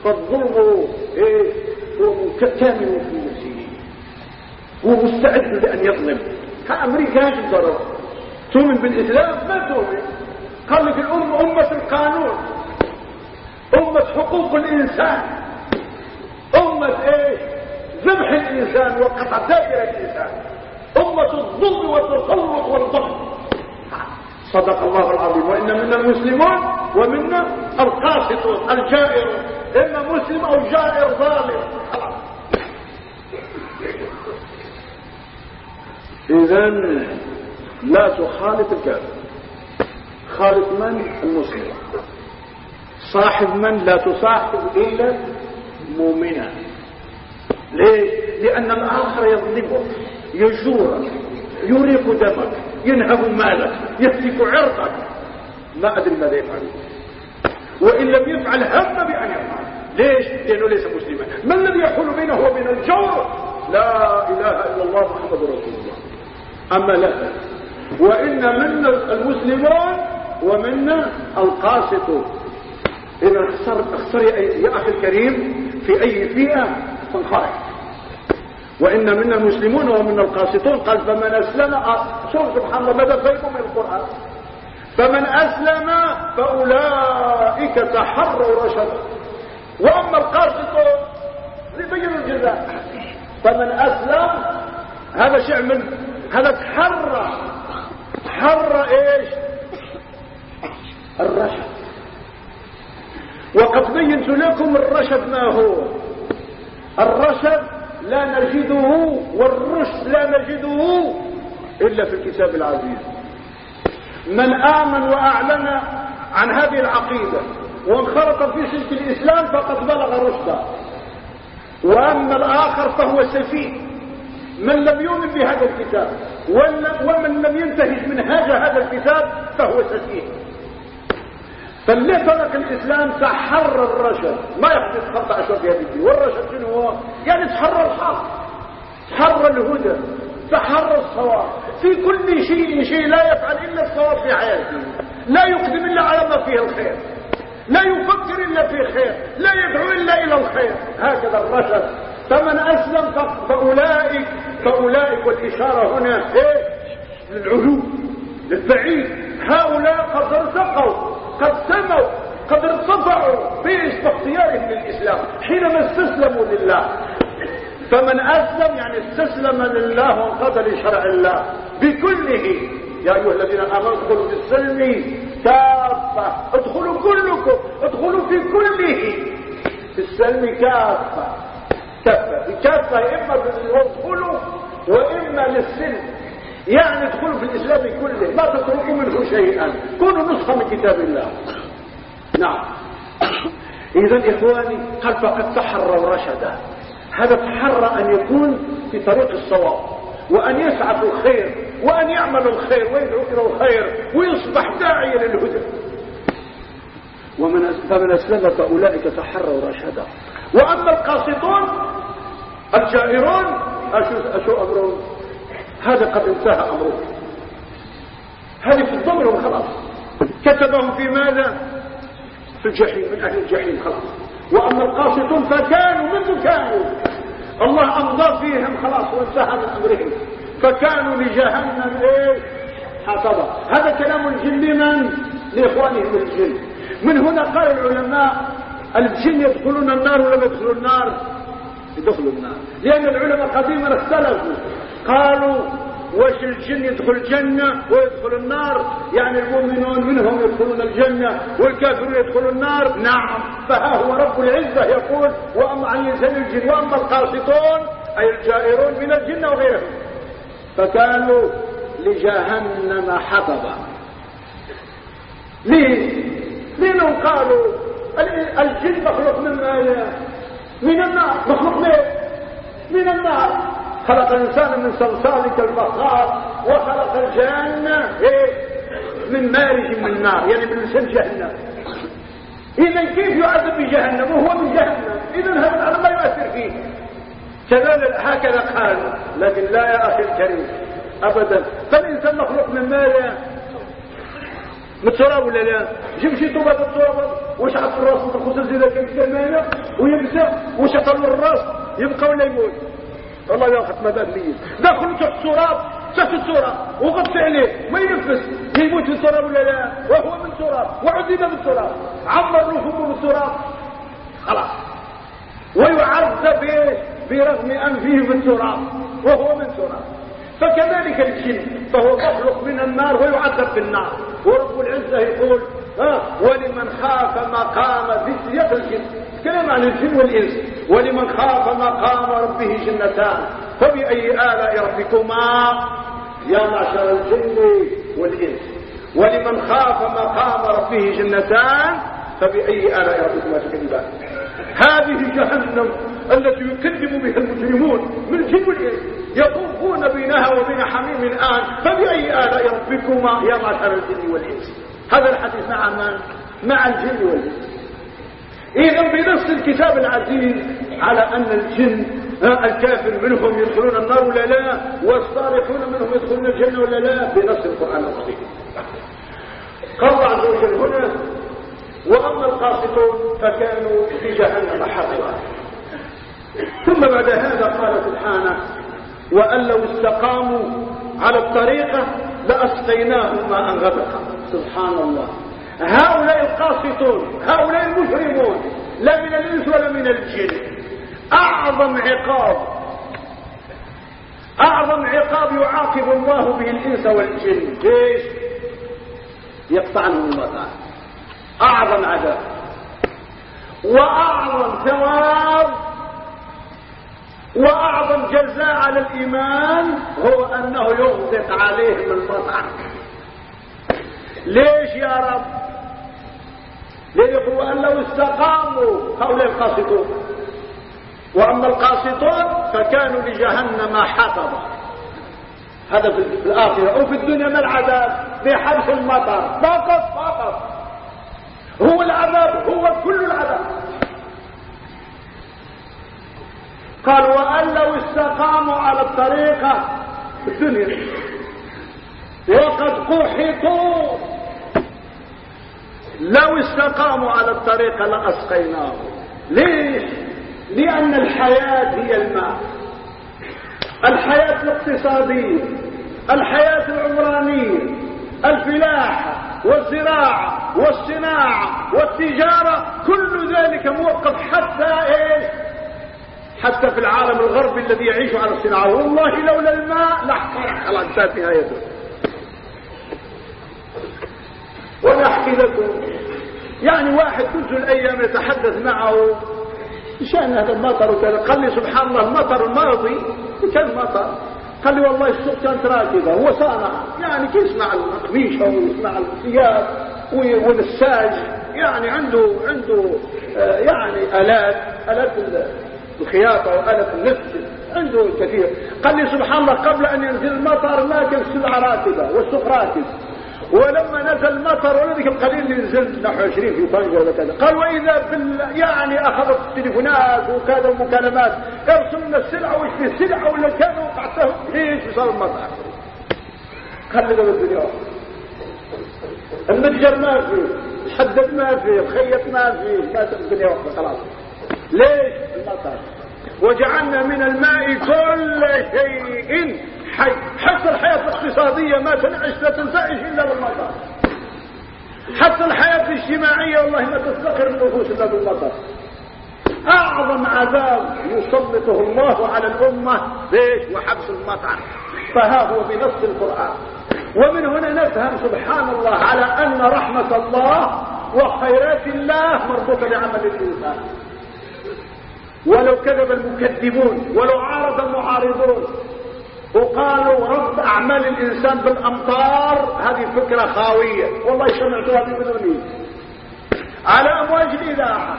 فالظلم إيه كامل في نفسه. هو مستعد لأن يظلم. كأمريكا يجب ضرر تؤمن بالإسلام؟ ما تؤمن. قال لك الأمة أمة القانون. أمة حقوق الإنسان. أمة إيش؟ ذبح الإنسان وقطع دابرة الإنسان. أمة الظلم والتسلط والضغط صدق الله العظيم. وإن منا المسلمون ومنا القاسطون الجائر. إما مسلم أو جائر ظالم. إذا لا تخالط الكافر. خالط من؟ المسلم. صاحب من لا تصاحب إلا مؤمنا. ليه؟ لأن الآخر يظلمك يجورك يريق دمك ينهب مالك يهتك عرضك ما أدري ماذا يفعل. وإن لم يفعل هم بأن يفعل. ليش؟ لأنه ليس مسلما. ما الذي يحول بينه وبين الجور؟ لا إله إلا الله محمد رسول الله. أما لا. وإن منا المسلمون ومنا القاسطون إذا اخسر, اخسر يا أخي الكريم في أي فئة فانخرج وإن منا المسلمون ومنا القاسطون. قال فمن أسلم شوف سبحان الله ماذا فيكم من القرآن؟ فمن أسلم فأولئك تحروا رشدا. وأما القاسطون لبين الجزاء. فمن أسلم هذا شيء من هذا تحرى. تحرى إيش؟ الرشد. وقد بينت لكم الرشد ما هو؟ الرشد لا نجده والرشد لا نجده إلا في الكتاب العزيز. من آمن وأعلن عن هذه العقيدة وانخرط في سلك الإسلام فقد بلغ رشدا وأما الآخر فهو سفيه. من لم يؤمن بهذا الكتاب ومن لم ينتهج منهاج هذا الكتاب فهو سفيه. فاللي ترك الإسلام تحرر الرشد ما يقصد خط أشرف يا بنتي والرشد شنو هو؟ يعني تحرر الحق. تحرر الهدى. تحرر الصواب. في كل شيء شيء لا يفعل إلا الصواب في حياته. لا يقدم إلا على ما فيه الخير. لا يفكر إلا في خير. لا يدعو إلا إلى الخير. هكذا الرشد فمن أسلم فأولئك فأولئك والإشارة هنا إيه؟ للعلو. للبعيد. هؤلاء قد ارتقوا قد سموا قد ارتفعوا في اختيارهم للإسلام حينما استسلموا لله. فمن أسلم يعني استسلم لله وانقضى لشرع الله بكله. يا أيها الذين آمنوا ادخلوا في السلم كافة. ادخلوا كلكم ادخلوا في كله. في السلم كافة. كافة كافة إما بالدخول وإما للسلم. يعني ادخلوا في الإسلام كله ما تتركوا منه شيئا. كونوا نسخة من كتاب الله. نعم. إذا إخواني قال فقد تحروا رشدا هذا تحرى أن يكون في طريق الصواب وأن يسعى في الخير وأن يعمل الخير ويدعو إلى الخير ويصبح داعيا للهدى. ومن فمن أسلم فأولئك تحروا رشدا وأما القاسطون الجائرون أشو أمرهم؟ هذا قد انتهى أمره. هذه في الضمر وخلاص كتبهم في ماذا؟ في الجحيم من أهل الجحيم خلاص. وأما القاسطون فكانوا منذ كانوا. الله أمضى فيهم خلاص وانتهى من أمرهم. فكانوا لجهنم إيه حطبا هذا كلام الجن لمن؟ لإخوانهم الجن. من هنا قال العلماء الجن يدخلون النار ولا يدخلون النار؟ يدخلوا النار. لأن العلماء قديما اختلفوا. قالوا وش الجن يدخل الجنة ويدخل النار؟ يعني المؤمنون منهم يدخلون الجنة والكافرون يدخلون النار. نعم. فها هو رب العزة يقول وأما عن لسان الجن وأما القاسطون أي الجائرون من الجن وغيرهم. فكانوا لجهنم حطبا. ليه لأنهم قالوا؟ الجن مخلوق من من النار. مخلوق من النار. خلق الإنسان من صلصال كالفخار وخلق الجنة إيه؟ من مارج من النار يعني من لسان جهنم. إذا كيف يعذب بجهنم؟ وهو من جهنم. إذا هذا ما يؤثر فيه. كذلك هكذا قال لكن لا يا أخي الكريم أبدا. فالإنسان مخلوق من ماذا من ولا لا؟ جيب شي طوبة التراب وشحط في الراس الخصوص إذا كان كمانة ويمسح وشطر الرأس يبقى ولا يموت؟ والله يا ختم هذا الميت دخل تحت التراب تحت التراب. وغطي عليه ما ينفس. يموت في التراب ولا لا؟ وهو من التراب وعذب بالتراب عمر له بالتراب خلاص. ويعذب برغم أنفه بالتراب وهو من تراب. فكذلك الجن فهو مخلوق من النار ويعذب في النار ورب العزة يقول ها ولمن خاف مقام في سياق الجن كلام عن الجن والإنس ولمن خاف مقام ربه جنتان. فبأي آلاء ربكما يا معشر الجن والإنس؟ ولمن خاف مقام ربه جنتان فبأي آلاء ربكما تكذبان؟ هذه جهنم التي يكذب بها المجرمون من الجن والإنس يطوفون بينها وبين حميم الآن فبأي آلاء ربكما يا معشر الجن والإنس؟ هذا الحديث مع من؟ مع الجن والإنس. إذا بنص الكتاب العزيز على أن الجن الكافر منهم يدخلون النار ولا لا؟ والصالحون منهم يدخلون الجنة ولا لا؟ بنص القرآن العظيم. قال عز وجل هنا وأما القاسطون فكانوا في جهنم حاضرا. ثم بعد هذا قال سبحانه وأن لو استقاموا على الطريقة لأسقيناهم ماء غدقا. سبحان الله. هؤلاء القاسطون هؤلاء المجرمون لا من الإنس ولا من الجن. أعظم عقاب أعظم عقاب يعاقب الله به الإنس والجن. ليش يقطع عنهم المطار أعظم عذاب. وأعظم ثواب وأعظم جزاء على الإيمان هو أنه يغدق عليهم المطر ليش يا رب؟ ليه أن لو استقاموا هؤلاء القاسطون. وأما القاسطون فكانوا لجهنم حطبا هذا في الآخرة. وفي الدنيا ما العذاب؟ بحبس المطر. فقط فقط. هو العذاب هو كل العذاب. قال وأن لو استقاموا على الطريقة في الدنيا وقد قحطوا لو استقاموا على الطريقة لأسقيناهم ليش؟ لأن الحياة هي الماء الحياة الاقتصادية الحياة العمرانية الفلاحة والزراعة والصناعة والتجارة كل ذلك موقف حتى إيش؟ حتى في العالم الغربي الذي يعيش على الصناعة. والله لولا الماء لاحترق الانسان نهايته وأنا احكي لكم يعني واحد كنت الأيام يتحدث معه. شأن هذا المطر وكذا. قال لي سبحان الله المطر الماضي كان مطر. قال لي والله السوق كانت راكبة. هو صانع. يعني كي يصنع القميشه ويصنع الثياب والساج. يعني عنده عنده آه يعني آلات. آلات الخياطة وآلات النفس. عنده كثير. قال لي سبحان الله قبل أن ينزل المطر ما كان السلعة راكبة والسوق راكب. ولما نزل المطر ولا ذيك القليل اللي نزل نحو 20 في طنجة ولا كذا. قال وإذا بال يعني اخذت التليفونات وكذا ومكالمات ارسلنا السلعه وش في السلعه ولا كانوا وقعتهم ليش صار المطر؟ لي الدنيا. المتجر ما في الحدد ما في الخيط ما في ما الدنيا وقت خلاص. ليش؟ المطر. وجعلنا من الماء كل شيء. حي. حتى الحياة الاقتصادية ما تنعش لا تنتعش إلا بالمطر حتى الحياة الاجتماعية والله ما تستقر النفوس إلا بالمطر أعظم عذاب يسلطه الله على الأمة ليش وحبس المطر. فها هو بنص القرآن. ومن هنا نفهم سبحان الله على أن رحمة الله وخيرات الله مربوطة بعمل الإنسان. ولو كذب المكذبون ولو عارض المعارضون وقالوا رد أعمال الإنسان بالأمطار. هذه فكرة خاوية. والله سمعتها بمدني على أمواج الإذاعة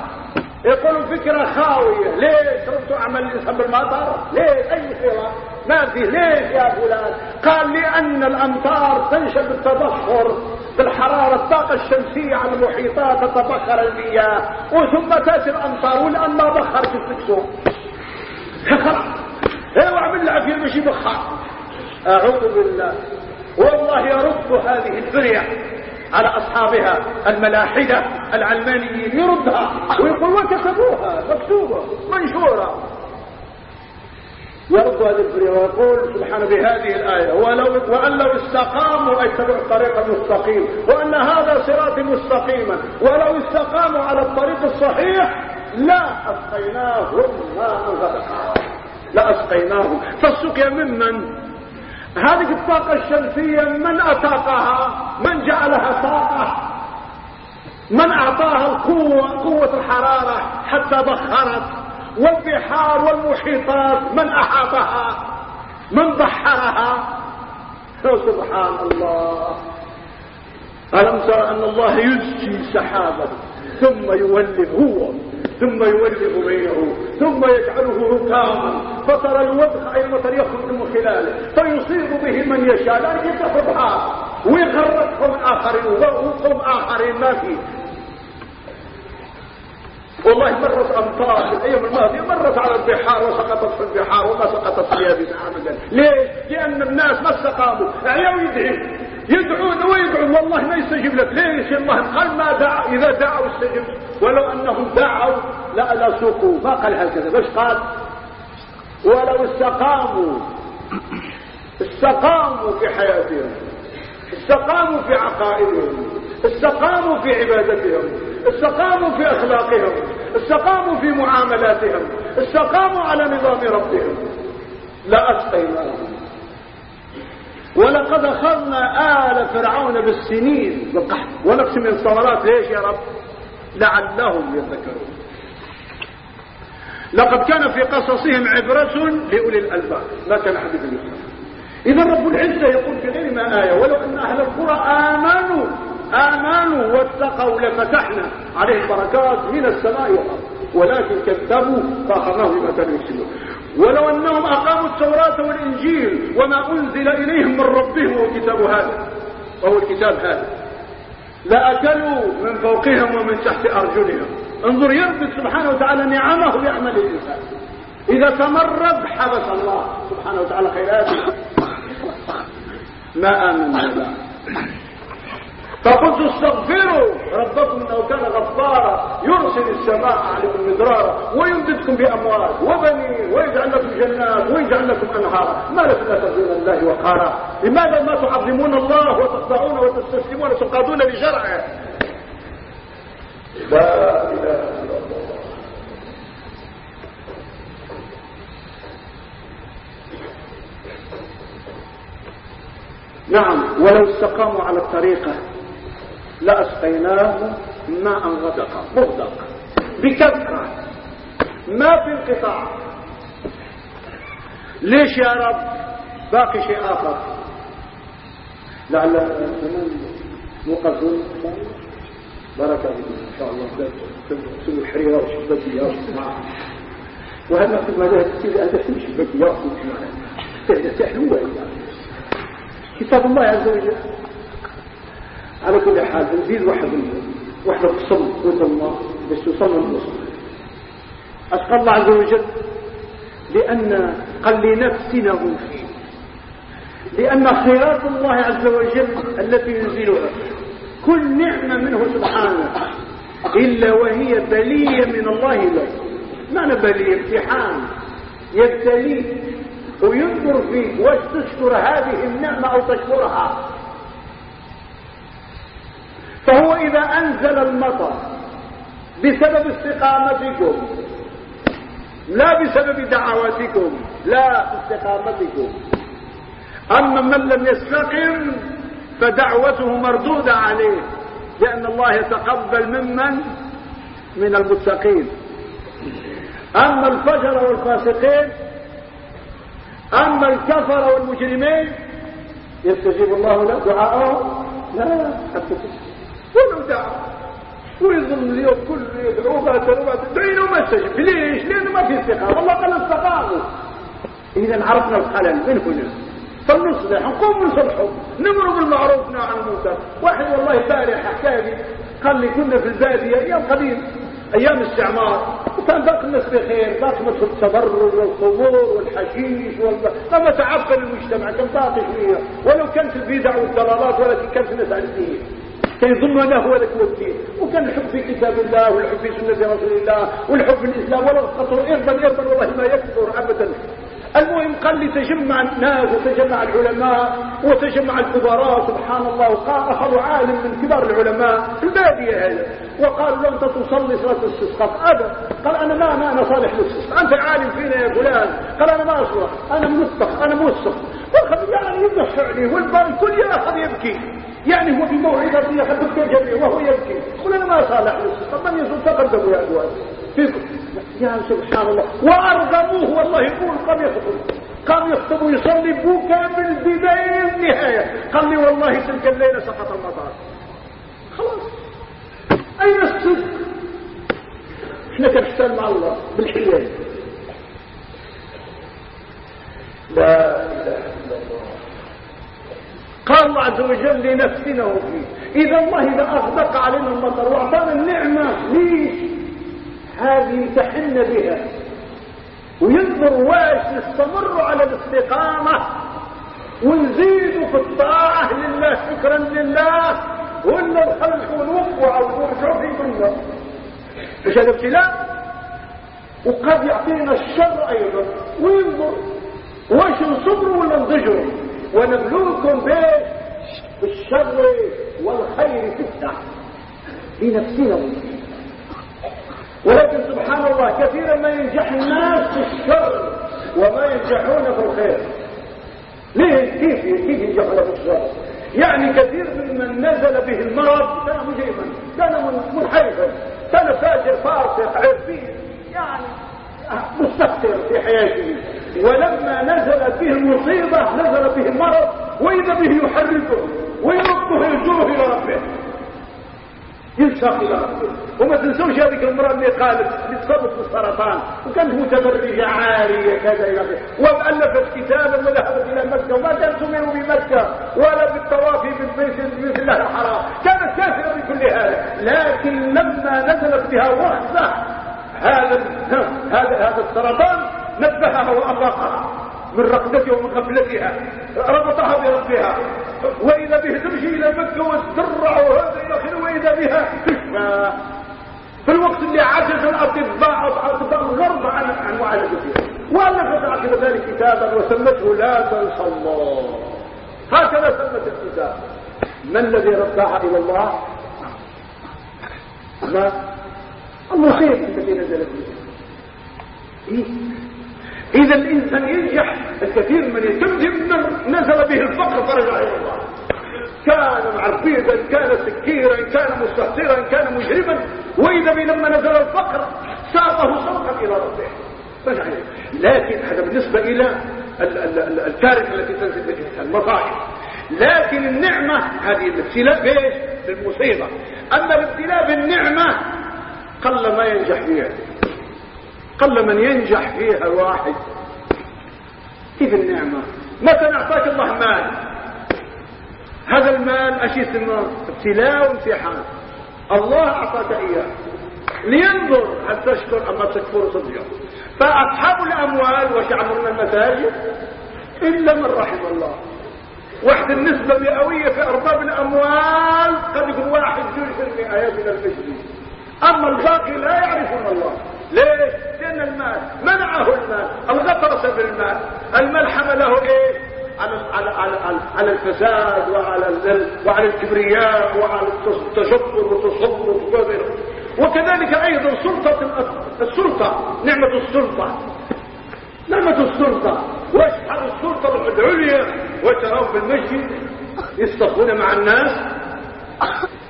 يقولوا فكرة خاوية. ليش ردوا أعمال الإنسان بالمطر ليش؟ أي خيرة ما في. ليش يا فلان؟ قال لأن الأمطار تنشب التبخر بالحرارة الطاقة الشمسية على المحيطات تتبخر المياه وثم تأتي الأمطار والآن ما بخرت السكسو أيوه اعمل لها في المشي بخار أعوذ بالله. والله يرد هذه الدنيا على أصحابها الملاحدة العلمانيين يردها ويقول وكتبوها مكتوبة منشورة. يرد هذه الدنيا ويقول سبحانه بهذه الآية ولو وأن لو استقاموا أي تبعوا الطريق المستقيم وأن هذا صراطي مستقيما ولو استقاموا على الطريق الصحيح لا أسقيناهم ماء غدقا لا أسقيناهم فالسقيا ممن؟ هذه الطاقة الشمسية من أطاقها من جعلها طاقة من أعطاها القوة قوة الحرارة حتى بخرت والبحار والمحيطات من أحاطها؟ من بحرها سبحان الله. ألم ترى أن الله يزجي سحابه ثم يولف هو. ثم يولف بينه ثم يجعله ركاما فترى الوبخ أي المطر يخرج من خلاله فيصيب به من يشاء لكن تخرجها ويغرقهم آخرين وهم آخرين ما فيه والله مرت أمطار في الأيام الماضية مرت على البحار وسقطت في البحار وما سقطت في هذه أبدا. ليش؟ لأن الناس ما استقاموا أعيوا يدعي يدعون ويدعون والله ما يستجيب لك. ليش الله؟ قال ما دعا. إذا دعوا استجب. ولو أنهم دعوا سوقوا. ما قال هكذا. بس قال ولو استقاموا استقاموا في حياتهم استقاموا في عقائدهم استقاموا في عبادتهم استقاموا في أخلاقهم استقاموا في معاملاتهم استقاموا على نظام ربهم. لأسقيناهم ولقد أخذنا آل فرعون بالسنين. بالقحط ونقسم من الثمرات. ليش يا رب؟ لعلهم يذكرون. لقد كان في قصصهم عبرة لأولي الألباب. ما كان حديث يسمع إذا رب العزة يقول في غير ما آية. ولو أن أهل القرى آمنوا. آمنوا واتقوا لفتحنا عليهم بركات من السماء والأرض. ولكن كذبوا فأخذناهم بما كانوا يكسبون ولو أنهم أقاموا التوراة والإنجيل وما أنزل إليهم من ربهم وهو الكتاب هذا وهو الكتاب هذا. لأكلوا من فوقهم ومن تحت أرجلهم. انظر يربط سبحانه وتعالى نعمه يعمل الإنسان. إذا تمرد حبس الله سبحانه وتعالى خيراته ما آمن الله. فقلت استغفروا ربكم إنه كان غفارا يرسل السماء عليكم مدرارا ويمددكم بأموال وبنين ويجعل لكم جنات ويجعل لكم أنهارا. ما لكم لا ترجون الله وقارا. لماذا ما تعظمون الله وتخضعون وتستسلمون وتنقادون لشرعه؟ لا إله إلا الله. نعم ولو استقاموا على الطريقة. لأسقيناه ماء غدقا مغدق. بكثرة ما في انقطاع. ليش يا رب؟ باقي شيء آخر. لعل موقفون بارك الله إن شاء الله. تسوي الحريرة والشبكية وهذا في السيدة أنت تمشي الشبكية تحلوها كتاب الله عز وجل. على كل حال نزيد واحد واحدة تصم قلت الله بس تصم النصر أسقى الله عز وجل؟ لأن قل نفسنه فيه. لأن خيرات الله عز وجل التي ينزلها. كل نعمة منه سبحانه إلا وهي بلية من الله له. معنى بلية؟ امتحان. يبتليك وينظر فيك واش تشكر هذه النعمة أو تشكرها. فهو إذا أنزل المطر بسبب استقامتكم لا بسبب دعواتكم لا باستقامتكم أما من لم يستقم فدعوته مردودة عليه لأن الله يتقبل ممن؟ من المتقين. أما الفجر والفاسقين أما الكفر والمجرمين يستجيب الله له دعاءه لا حتى ولو دعا ويظن اليوم كله يدعو باكر وباكر دعينا وما استجب ليش؟ لأنه ما في استقامة والله قال استقاموا. إذا عرفنا الخلل. من هنا؟ فلنصلح. نقوم نصلحه نمر بالمعروف نهى عن واحد والله البارح حكى لي قال لي كنا في البادية أيام قديم. أيام الاستعمار وكان باقي الناس بخير باقي في التبرج والخمور والحشيش وال... لما تعفن المجتمع. كان باقي شوية. ولو كانت البدع والضلالات ولكن كانت الناس على الدين كان يظن هذا هو لك والدين وكان الحب في كتاب الله والحب في سنة رسول الله والحب في الإسلام ولو خطر إربا إربا والله ما يكثر أبدا. المهم قال لي تجمع الناس وتجمع العلماء وتجمع الكبراء سبحان الله وقال اخذوا عالم من كبار العلماء في البادية هذا. وقال له انت تصلي صلاه الاستسقاء ابدا قال أنا ما ما أنا صالح للاستسقاء أنت عالم فينا يا فلان. قال أنا ما أصلح. أنا موثق أنا موثق واخذ يعني يمدح عليه والبال كل ياخذ يبكي. يعني هو في موعظه يخبط الجميع وهو يبكي. يقول أنا ما صالح للاستسقاء من يصل تقدموا يا اخوان فيكم. يا سبحان الله. وأرغموه والله يقول قام يخطب. قام يخطب ويصلي بكى بالبداية والنهايه قال لي والله تلك الليلة سقط المطار. خلاص. أين الصدق إحنا كنحتال مع الله بالحيل لا إله إلا الله. قال الله عز وجل لنفسنا فيه إذا الله إذا اغدق علينا المطر وأعطانا النعمة ليش؟ هذه تحن بها. وينظر واش نستمر على الاستقامة. ونزيد في الطاعة لله شكرا لله. ولا الخلق ونوقع ونرجع في منا مش هذا ابتلاء؟ وقد يعطينا الشر أيضا. وينظر واش نصبروا ولا نضجروا ونبلوكم بايش بالشر والخير فتنة. لنفسنا ولكن سبحان الله كثيرا ما ينجح الناس في الشر وما ينجحون في الخير. ليه؟ كيف كيف ينجحون في الشر؟ يعني كثير ممن نزل به المرض كان مجرما كان منحرفا كان فاجر فاسق عرفي يعني مستخسر في حياته. ولما نزل به المصيبة نزل به المرض وإذا به يحركه ويرده يجره إلى ربه. ينشق إلى ربه. وما تنسوش هذيك المرأة اللي قالت اللي تصابت بالسرطان وكانت متبرجة عارية كذا إلى آخره. وألفت كتابا وذهبت إلى مكة وما كانت تؤمن بمكة ولا بالطواف بالبيت الله الحرام. كانت كافره بكل هذا. لكن لما نزلت بها وحده هذا هذا هذا السرطان نبهها وافاقها من رقدتها ومن غفلتها ربطها بربها. وإذا به تمشي إلى مكه وتسرع وهذا إلى اخره وإذا بها تشفى. في الوقت اللي عجز الأطباء أطباء الغرب عن معالجتها والفت عقب ذلك كتابا وسمته لا تنسى الله. هكذا سمت الكتاب. ما الذي ردها إلى الله؟ ما؟ المصيبه التي نزلت بها إيه؟ إذا الإنسان ينجح الكثير من يتمجم نزل به الفقر فرجع إلى الله. كان معربيدا كان سكيرا كان مستهترا كان مجرما. وإذا به لما نزل الفقر ساقه سوقا إلى ربه. لكن هذا بالنسبة إلى الكارثه التي تنزل بالانسان المصائب لكن النعمة هذه الابتلاء بإيش؟ بالمصيبة. أما الابتلاء بالنعمة قل ما ينجح فيها. قل من ينجح فيها الواحد. كيف النعمة. مثلا أعطاك الله مال. هذا المال أيش يسمى؟ ابتلاء وامتحان. الله أعطاك إياه. لينظر هل تشكر اما تكفر صدقا فأصحاب الأموال وش عمرنا المساجد؟ إلا من رحم الله. واحد النسبة مئوية في أرباب الأموال قد يكون واحد جزء من ايات من المسجد أما الباقي لا يعرفون الله. ليش؟ لأن المال منعه المال. الغطرس بالمال المال. حمله إيه؟ على على على على الفساد وعلى وعلى الكبرياء وعلى التجبر والتصبر وغيره وكذلك أيضا سلطة السلطة نعمة السلطة. نعمة السلطة. واشحر السلطة العليا وتراهم في المسجد. يصطفون مع الناس.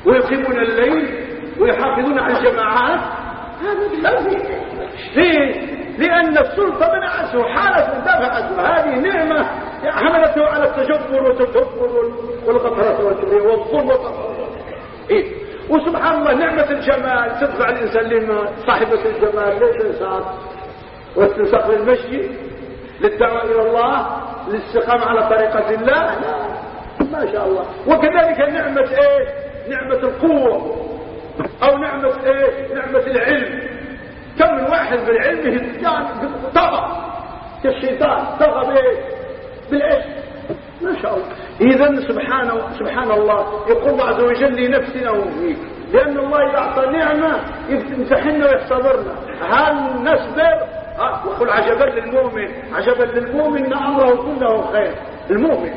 ويقيمون الليل. ويحافظون على الجماعات. ليه لأن السلطة منعته حالة دفعته هذه نعمة حملته على التجبر والتكبر والكبرياء والظلم إيه؟ وسبحان الله نعمة الجمال تدفع الإنسان لما صاحبة الجمال للإنسان واستنساق للمشي للدعوة إلى الله للاستقامة على طريقة الله. ما شاء الله. وكذلك نعمة إيه؟ نعمة القوة. أو نعمة إيه؟ نعمة العلم. كم من واحد بالعلم يعني طغى كالشيطان. طغى بإيه؟ بالعلم ما شاء الله. اذا سبحانه سبحان الله يقول الله عز وجل لنفسنا وفيك لأن الله اذا اعطى نعمة يمتحننا ويختبرنا هل نصبر؟ وقل عجبا للمؤمن. عجبا للمؤمن إن أمره كله خير. المؤمن.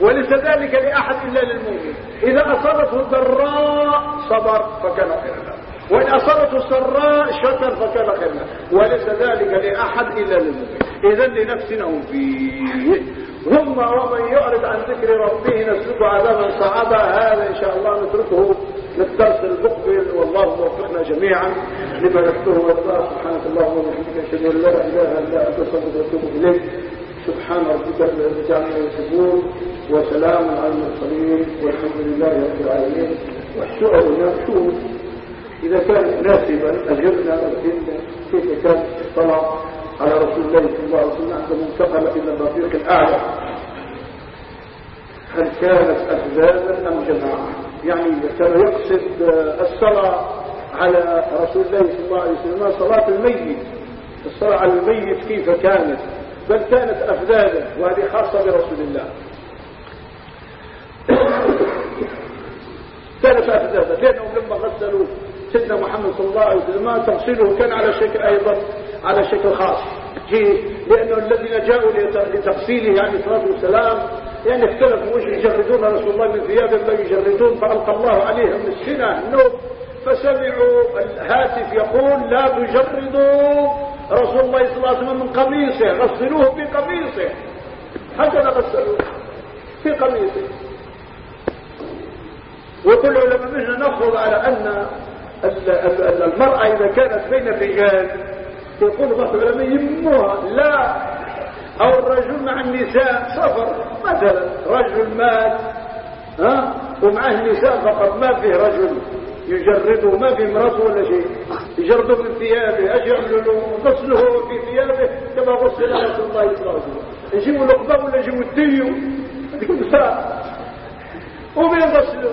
وليس ذلك لأحد إلا للمؤمن. إذا أصابته الضراء صبر فكان خيرا وإن أصابته السراء شكر فكان خيرا وليس ذلك لأحد إلا للمؤمن. اذا لنفسنا هم فيه. ثم ومن يعرض عن ذكر ربه نسلكه عذابا صعبا. هذا إن شاء الله نتركه للدرس المقبل. والله موفقنا جميعا لما نحكره والله سبحانك اللهم وبحمدك أشهد أن لا إله إلا أنت أستغفرك وأتوب إليك. سبحان ربك رب العزة عما يصفون وسلام على المرسلين والحمد لله رب العالمين. والسؤال نشوف إذا كان مناسبا اجبنا الجنه كيف كانت الصلاه على رسول الله صلى الله عليه وسلم عندما انتقل إلى الرفيق الأعلى. هل كانت افذاذا أم جماعة؟ يعني كان يقصد الصلاة على رسول الله صلى الله عليه وسلم صلاة الميت. الصلاة على الميت كيف كانت؟ بل كانت افذاذا وهذه خاصة برسول الله. كانت افذاذا لأنهم لما غسلوا سيدنا محمد صلى الله عليه وسلم تغسيله كان على شكل أيضا على شكل خاص. لأنه الذين جاءوا لتغسيله عليه الصلاة والسلام يعني اختلفوا وش يجردون رسول الله من ثياب لا يجردون فألقى الله عليهم السنة النوم فسمعوا الهاتف يقول لا تجردوا. رسول الله صلى الله عليه وسلم من قميصه غسلوه بقميصه. هكذا غسلوه في قميصه. وكل علماء منا نفرض على أن المرأة إذا كانت بين الرجال يقول بعض العلماء يموها لا. أو الرجل مع النساء سفر مثلا رجل مات ها؟ ومعه النساء فقط ما فيه رجل. يجرده ما في امرأته ولا شيء. يجرده من ثيابه إيش يعملوا له غسله في ثيابه كما غسل رسول الله صلى الله عليه وسلم. يجيبوا القباب ولا يجيبوا الديو ومين غسله؟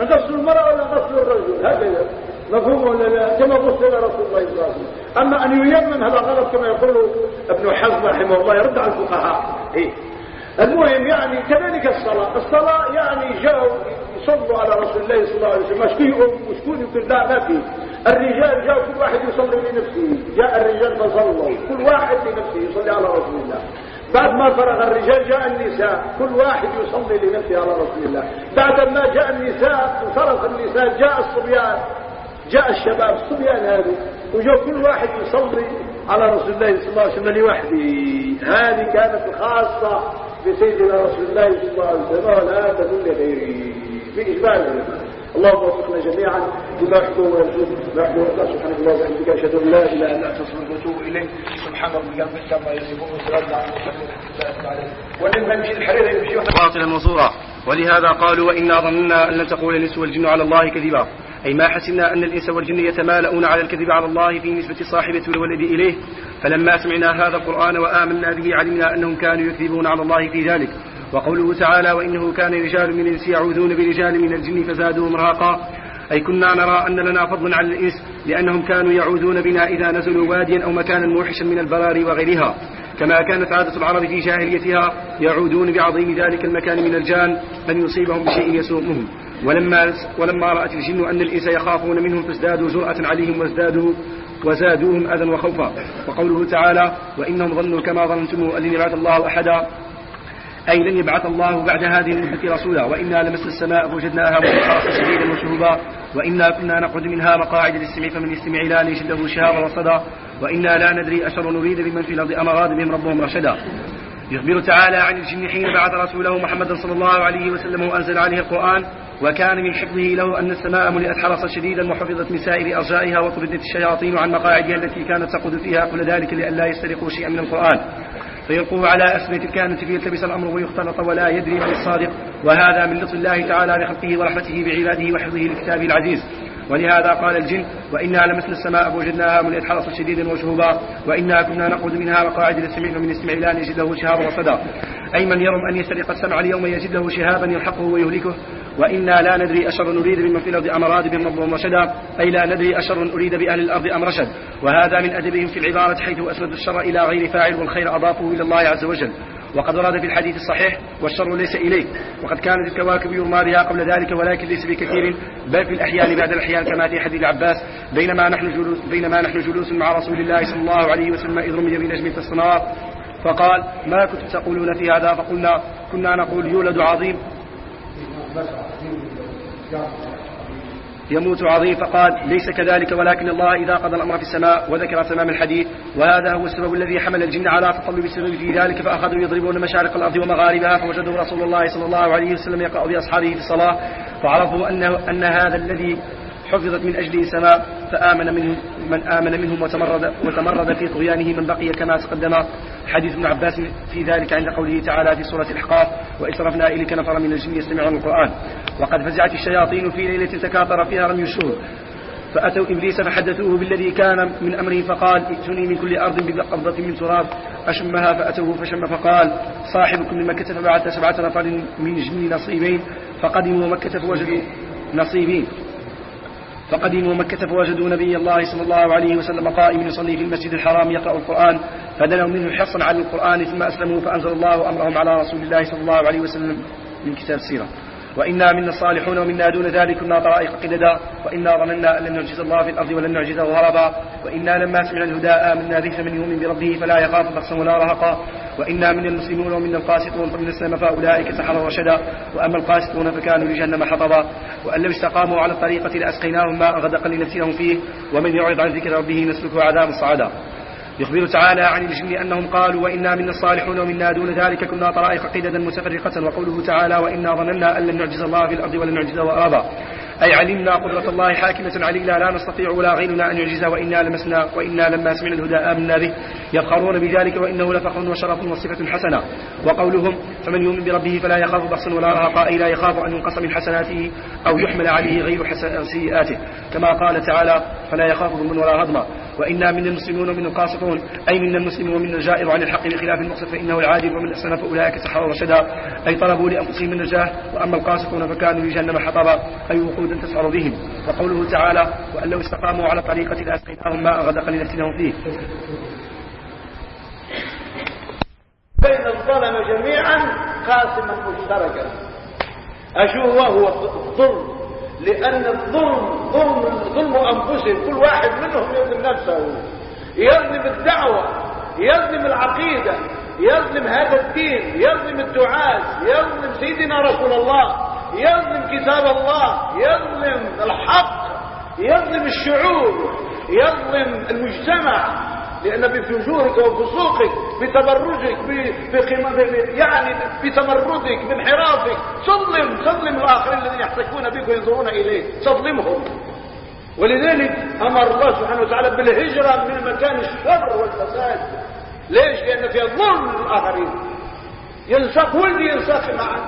غسل المرأة ولا غسل الرجل؟ هكذا. مفهوم ولا لا؟ كما غسل رسول الله صلى الله عليه وسلم. أما أن ييمم هذا غلط كما يقول ابن حزم رحمه الله يرد على الفقهاء. إيه؟ المهم يعني كذلك الصلاة. الصلاة يعني جاءوا يصلوا على رسول الله صلى الله عليه وسلم. مش فيه أم وشكون يمكن لا ما فيه. الرجال جاءوا كل واحد يصلي لنفسه. جاء الرجال فصلوا. كل واحد لنفسه يصلي على رسول الله. بعد ما فرغ الرجال جاء النساء. كل واحد يصلي لنفسه على رسول الله. بعد ما جاء النساء وفرغ النساء جاء الصبيان. جاء الشباب. الصبيان هذه. وجاء كل واحد يصلي على رسول الله صلى الله عليه وسلم لوحده. هذه كانت الخاصة. بسيدنا رسول الله صلى الله عليه وسلم ولا تكون لغيره بإجمال اللهم وفقنا جميعا بما يحكم ويرجوك ما يحكم الله سبحانه وتعالى وبحمدك أشهد أن لا إله إلا أنت أستغفرك وأتوب إليك. سبحان ربك رب العزه عما يصفون وسلام على ولهذا قالوا وإنا ظننا أن لن تقول الإنس والجن على الله كذبا. أي ما حسبنا أن الإنس والجن يتمالؤون على الكذب على الله في نسبة صاحبة الولد إليه فلما سمعنا هذا القرآن وآمنا به علمنا أنهم كانوا يكذبون على الله في ذلك. وقوله تعالى وإنه كان رجال من الإنس يعوذون برجال من الجن فزادوهم رهقا أي كنا نرى أن لنا فضلا على الإنس لأنهم كانوا يعوذون بنا إذا نزلوا واديا أو مكانا موحشا من البراري وغيرها. كما كانت عادة العرب في جاهليتها يعودون بعظيم ذلك المكان من الجان أن يصيبهم بشيء يسوءهم. ولما ولما رأت الجن أن الإنس يخافون منهم فازدادوا جرأة عليهم وازدادوا وزادوهم أذى وخوفا. وقوله تعالى وإنهم ظنوا كما ظننتم أن لن يبعث الله أحدا. أي لن يبعث الله بعد هذه المدة رسولا. وإنا لمس السماء فوجدناها مطهرة شديدا وشهبا. وإنا كنا نقعد منها مقاعد للسمع فمن يستمع لا له شهابا وصدا. وإنا لا ندري أشر نريد بمن في الأرض أم أراد بهم ربهم رشدا. يخبر تعالى عن الجن حين بعث رسوله محمدا صلى الله عليه وسلم وأنزل عليه القرآن وكان من حفظه له أن السماء ملئت حرسا شديدا وحفظت من سائر أرجائها وطردت الشياطين عن مقاعدها التي كانت تقود فيها كل ذلك لئلا يسترقوا شيئا من القرآن. فيلقوه على أسنة الكهنة فيلتبس الأمر ويختلط ولا يدري من الصادق. وهذا من لطف الله تعالى بخلقه ورحمته بعباده وحفظه لكتابه العزيز. ولهذا قال الجن وإنا لمسنا السماء فوجدناها ملئت حرسا شديدا وشهبا وإنا كنا نقعد منها مقاعد للسمع فمن يستمع لا نجد له شهابا وصدا أي من يرم أن يسترق السمع اليوم يجد له شهابا يلحقه ويهلكه. وإنا لا ندري أشر نريد بمن في الأرض أم أراد بهم رشدا أي لا ندري أشر أريد بأهل الأرض أم رشد. وهذا من أدبهم في العبارة حيث أسندوا الشر إلى غير فاعل والخير أضافوه إلى الله عز وجل. وقد ورد في الحديث الصحيح والشر ليس إليك. وقد كانت الكواكب يرمى بها قبل ذلك ولكن ليس بكثير. بل في الأحيان بعد الأحيان كما في حديث العباس بينما نحن جلوس بينما نحن جلوس مع رسول الله صلى الله عليه وسلم إذ رمي في الصنار فقال ما كنتم تقولون في هذا؟ فقلنا كنا نقول يولد عظيم يموت عظيم فقال ليس كذلك ولكن الله إذا قضى الأمر في السماء وذكر تمام الحديث وهذا هو السبب الذي حمل الجن على تطلب السبب في ذلك فأخذوا يضربون مشارق الأرض ومغاربها فوجدوا رسول الله صلى الله عليه وسلم يقرأ بأصحابه في الصلاة فعرفوا أنه أن هذا الذي حفظت من أجله السماء فآمن منهم من آمن منهم وتمرد, وتمرد في طغيانه من بقي كما تقدم. حديث ابن عباس في ذلك عند قوله تعالى في سورة الإحقاف وإسرفنا إليك نفر من الجن يستمعون القرآن. وقد فزعت الشياطين في ليلة تكاثر فيها رمي الشهور. فأتوا إبليس فحدثوه بالذي كان من أمره فقال ائتوني من كل أرض بقبضة من تراب. أشمها فأتوه فشم فقال صاحبكم من مكة فبعث سبعة نفر من جن نصيبين. فقدموا مكة فوجدوا نصيبين. فقدموا مكة فوجدوا نبي الله صلى الله عليه وسلم قائما يصلي في المسجد الحرام يقرأ القرآن فدنوا منه حرصا على القرآن ثم أسلموا فأنزل الله أمرهم على رسول الله صلى الله عليه وسلم. من كتاب السيرة وإنا منا الصالحون ومنا دون ذلك كنا طرائق قددا. وإنا ظننا أن لن نعجز الله في الأرض ولن نعجزه هربا. وإنا لما سمعنا الهدى آمنا به فمن يؤمن بربه فلا يخاف بخسا ولا رهقا. وإنا من المسلمون ومنا القاسطون فمن السلم فأولئك سحروا رشدا. وأما القاسطون فكانوا لجهنم حطبا. وأن لو استقاموا على الطريقة لأسقيناهم ماء غدقا لنفسهم فيه. ومن يعرض عن ذكر ربه نسلكه عذاب صعدا. يخبر تعالى عن الجن أنهم قالوا وإنا منا الصالحون ومنا دون ذلك كنا طرائق قددا متفرقة وقوله تعالى وإنا ظننا أن لن نعجز الله في الأرض ولن نعجزه أرابا أي علمنا قدرة الله حاكمة علينا لا نستطيع ولا غيرنا أن يعجزه وإنا لمسنا وإنا لما سمعنا الهدى آمنا به. يفخرون بذلك وإنه لفخر وشرف وصفة حسنة. وقولهم فمن يؤمن بربه فلا يخاف بخسا ولا رهقا أي لا يخاف أن ينقص من حسناته أو يحمل عليه غير سيئاته. كما قال تعالى فلا يخاف ظلما ولا هضما. وإنا من المسلمون ومن القاسطون أي من المسلم ومن الجائر عن الحق بخلاف المقصد فإنه العادل ومن أحسن فأولئك سحروا رشدا. أي طلبوا لأنفسهم النجاة وأما القاسطون فكانوا لجهنم حطبا. أي وقودا تسعر بهم. وقوله تعالى وأن لو استقاموا على الطريقة لأسقيناهم ماء غدقا لنفتنهم فيه. بين الظلم جميعا قاسما مشتركا. أشو وهو الظلم لأن الظلم ظلم ظلم أنفسهم. كل واحد منهم يظلم نفسه. يظلم الدعوة يظلم العقيدة يظلم هذا الدين يظلم الدعاة يظلم سيدنا رسول الله يظلم كتاب الله يظلم الحق يظلم الشعوب يظلم المجتمع. لأن بفجورك وفسوقك بتبرجك يعني بتمردك بانحرافك تظلم تظلم الآخرين الذين يحتكون بك وينظرون إليك. تظلمهم ولذلك أمر الله سبحانه وتعالى بالهجرة من مكان الشر والفساد. ليش؟ لأن فيها ظلم للآخرين. يلصق ولدي يلصق معك.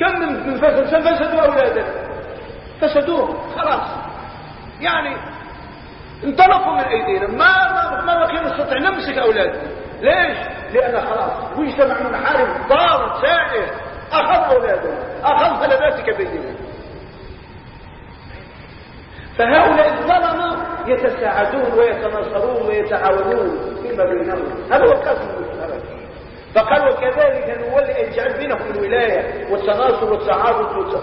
كم من فسد؟ فسدوا أولادك. فسدوهم. خلاص. يعني انطلقوا من أيدينا. ما ما بقي نستطيع نمسك اولادنا ليش؟ لأن خلاص مجتمع منحرف ضار سائر أخذ اولادنا أخذ فلذاتك بيدنا فهؤلاء الظلمة يتساعدون ويتناصرون ويتعاونون فيما بينهم. هذا هو القسم فقال وكذلك نولي أن يجعل بينهم الولاية والتناصر والتعاضد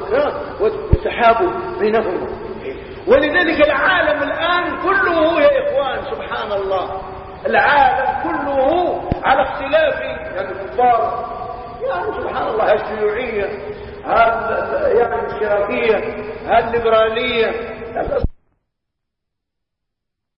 والتحابب بينهم. ولذلك العالم الآن كله يا إخوان سبحان الله العالم كله على اختلاف يعني الكفار. يعني سبحان الله الشيوعية يعني الاشتراكية الليبرالية.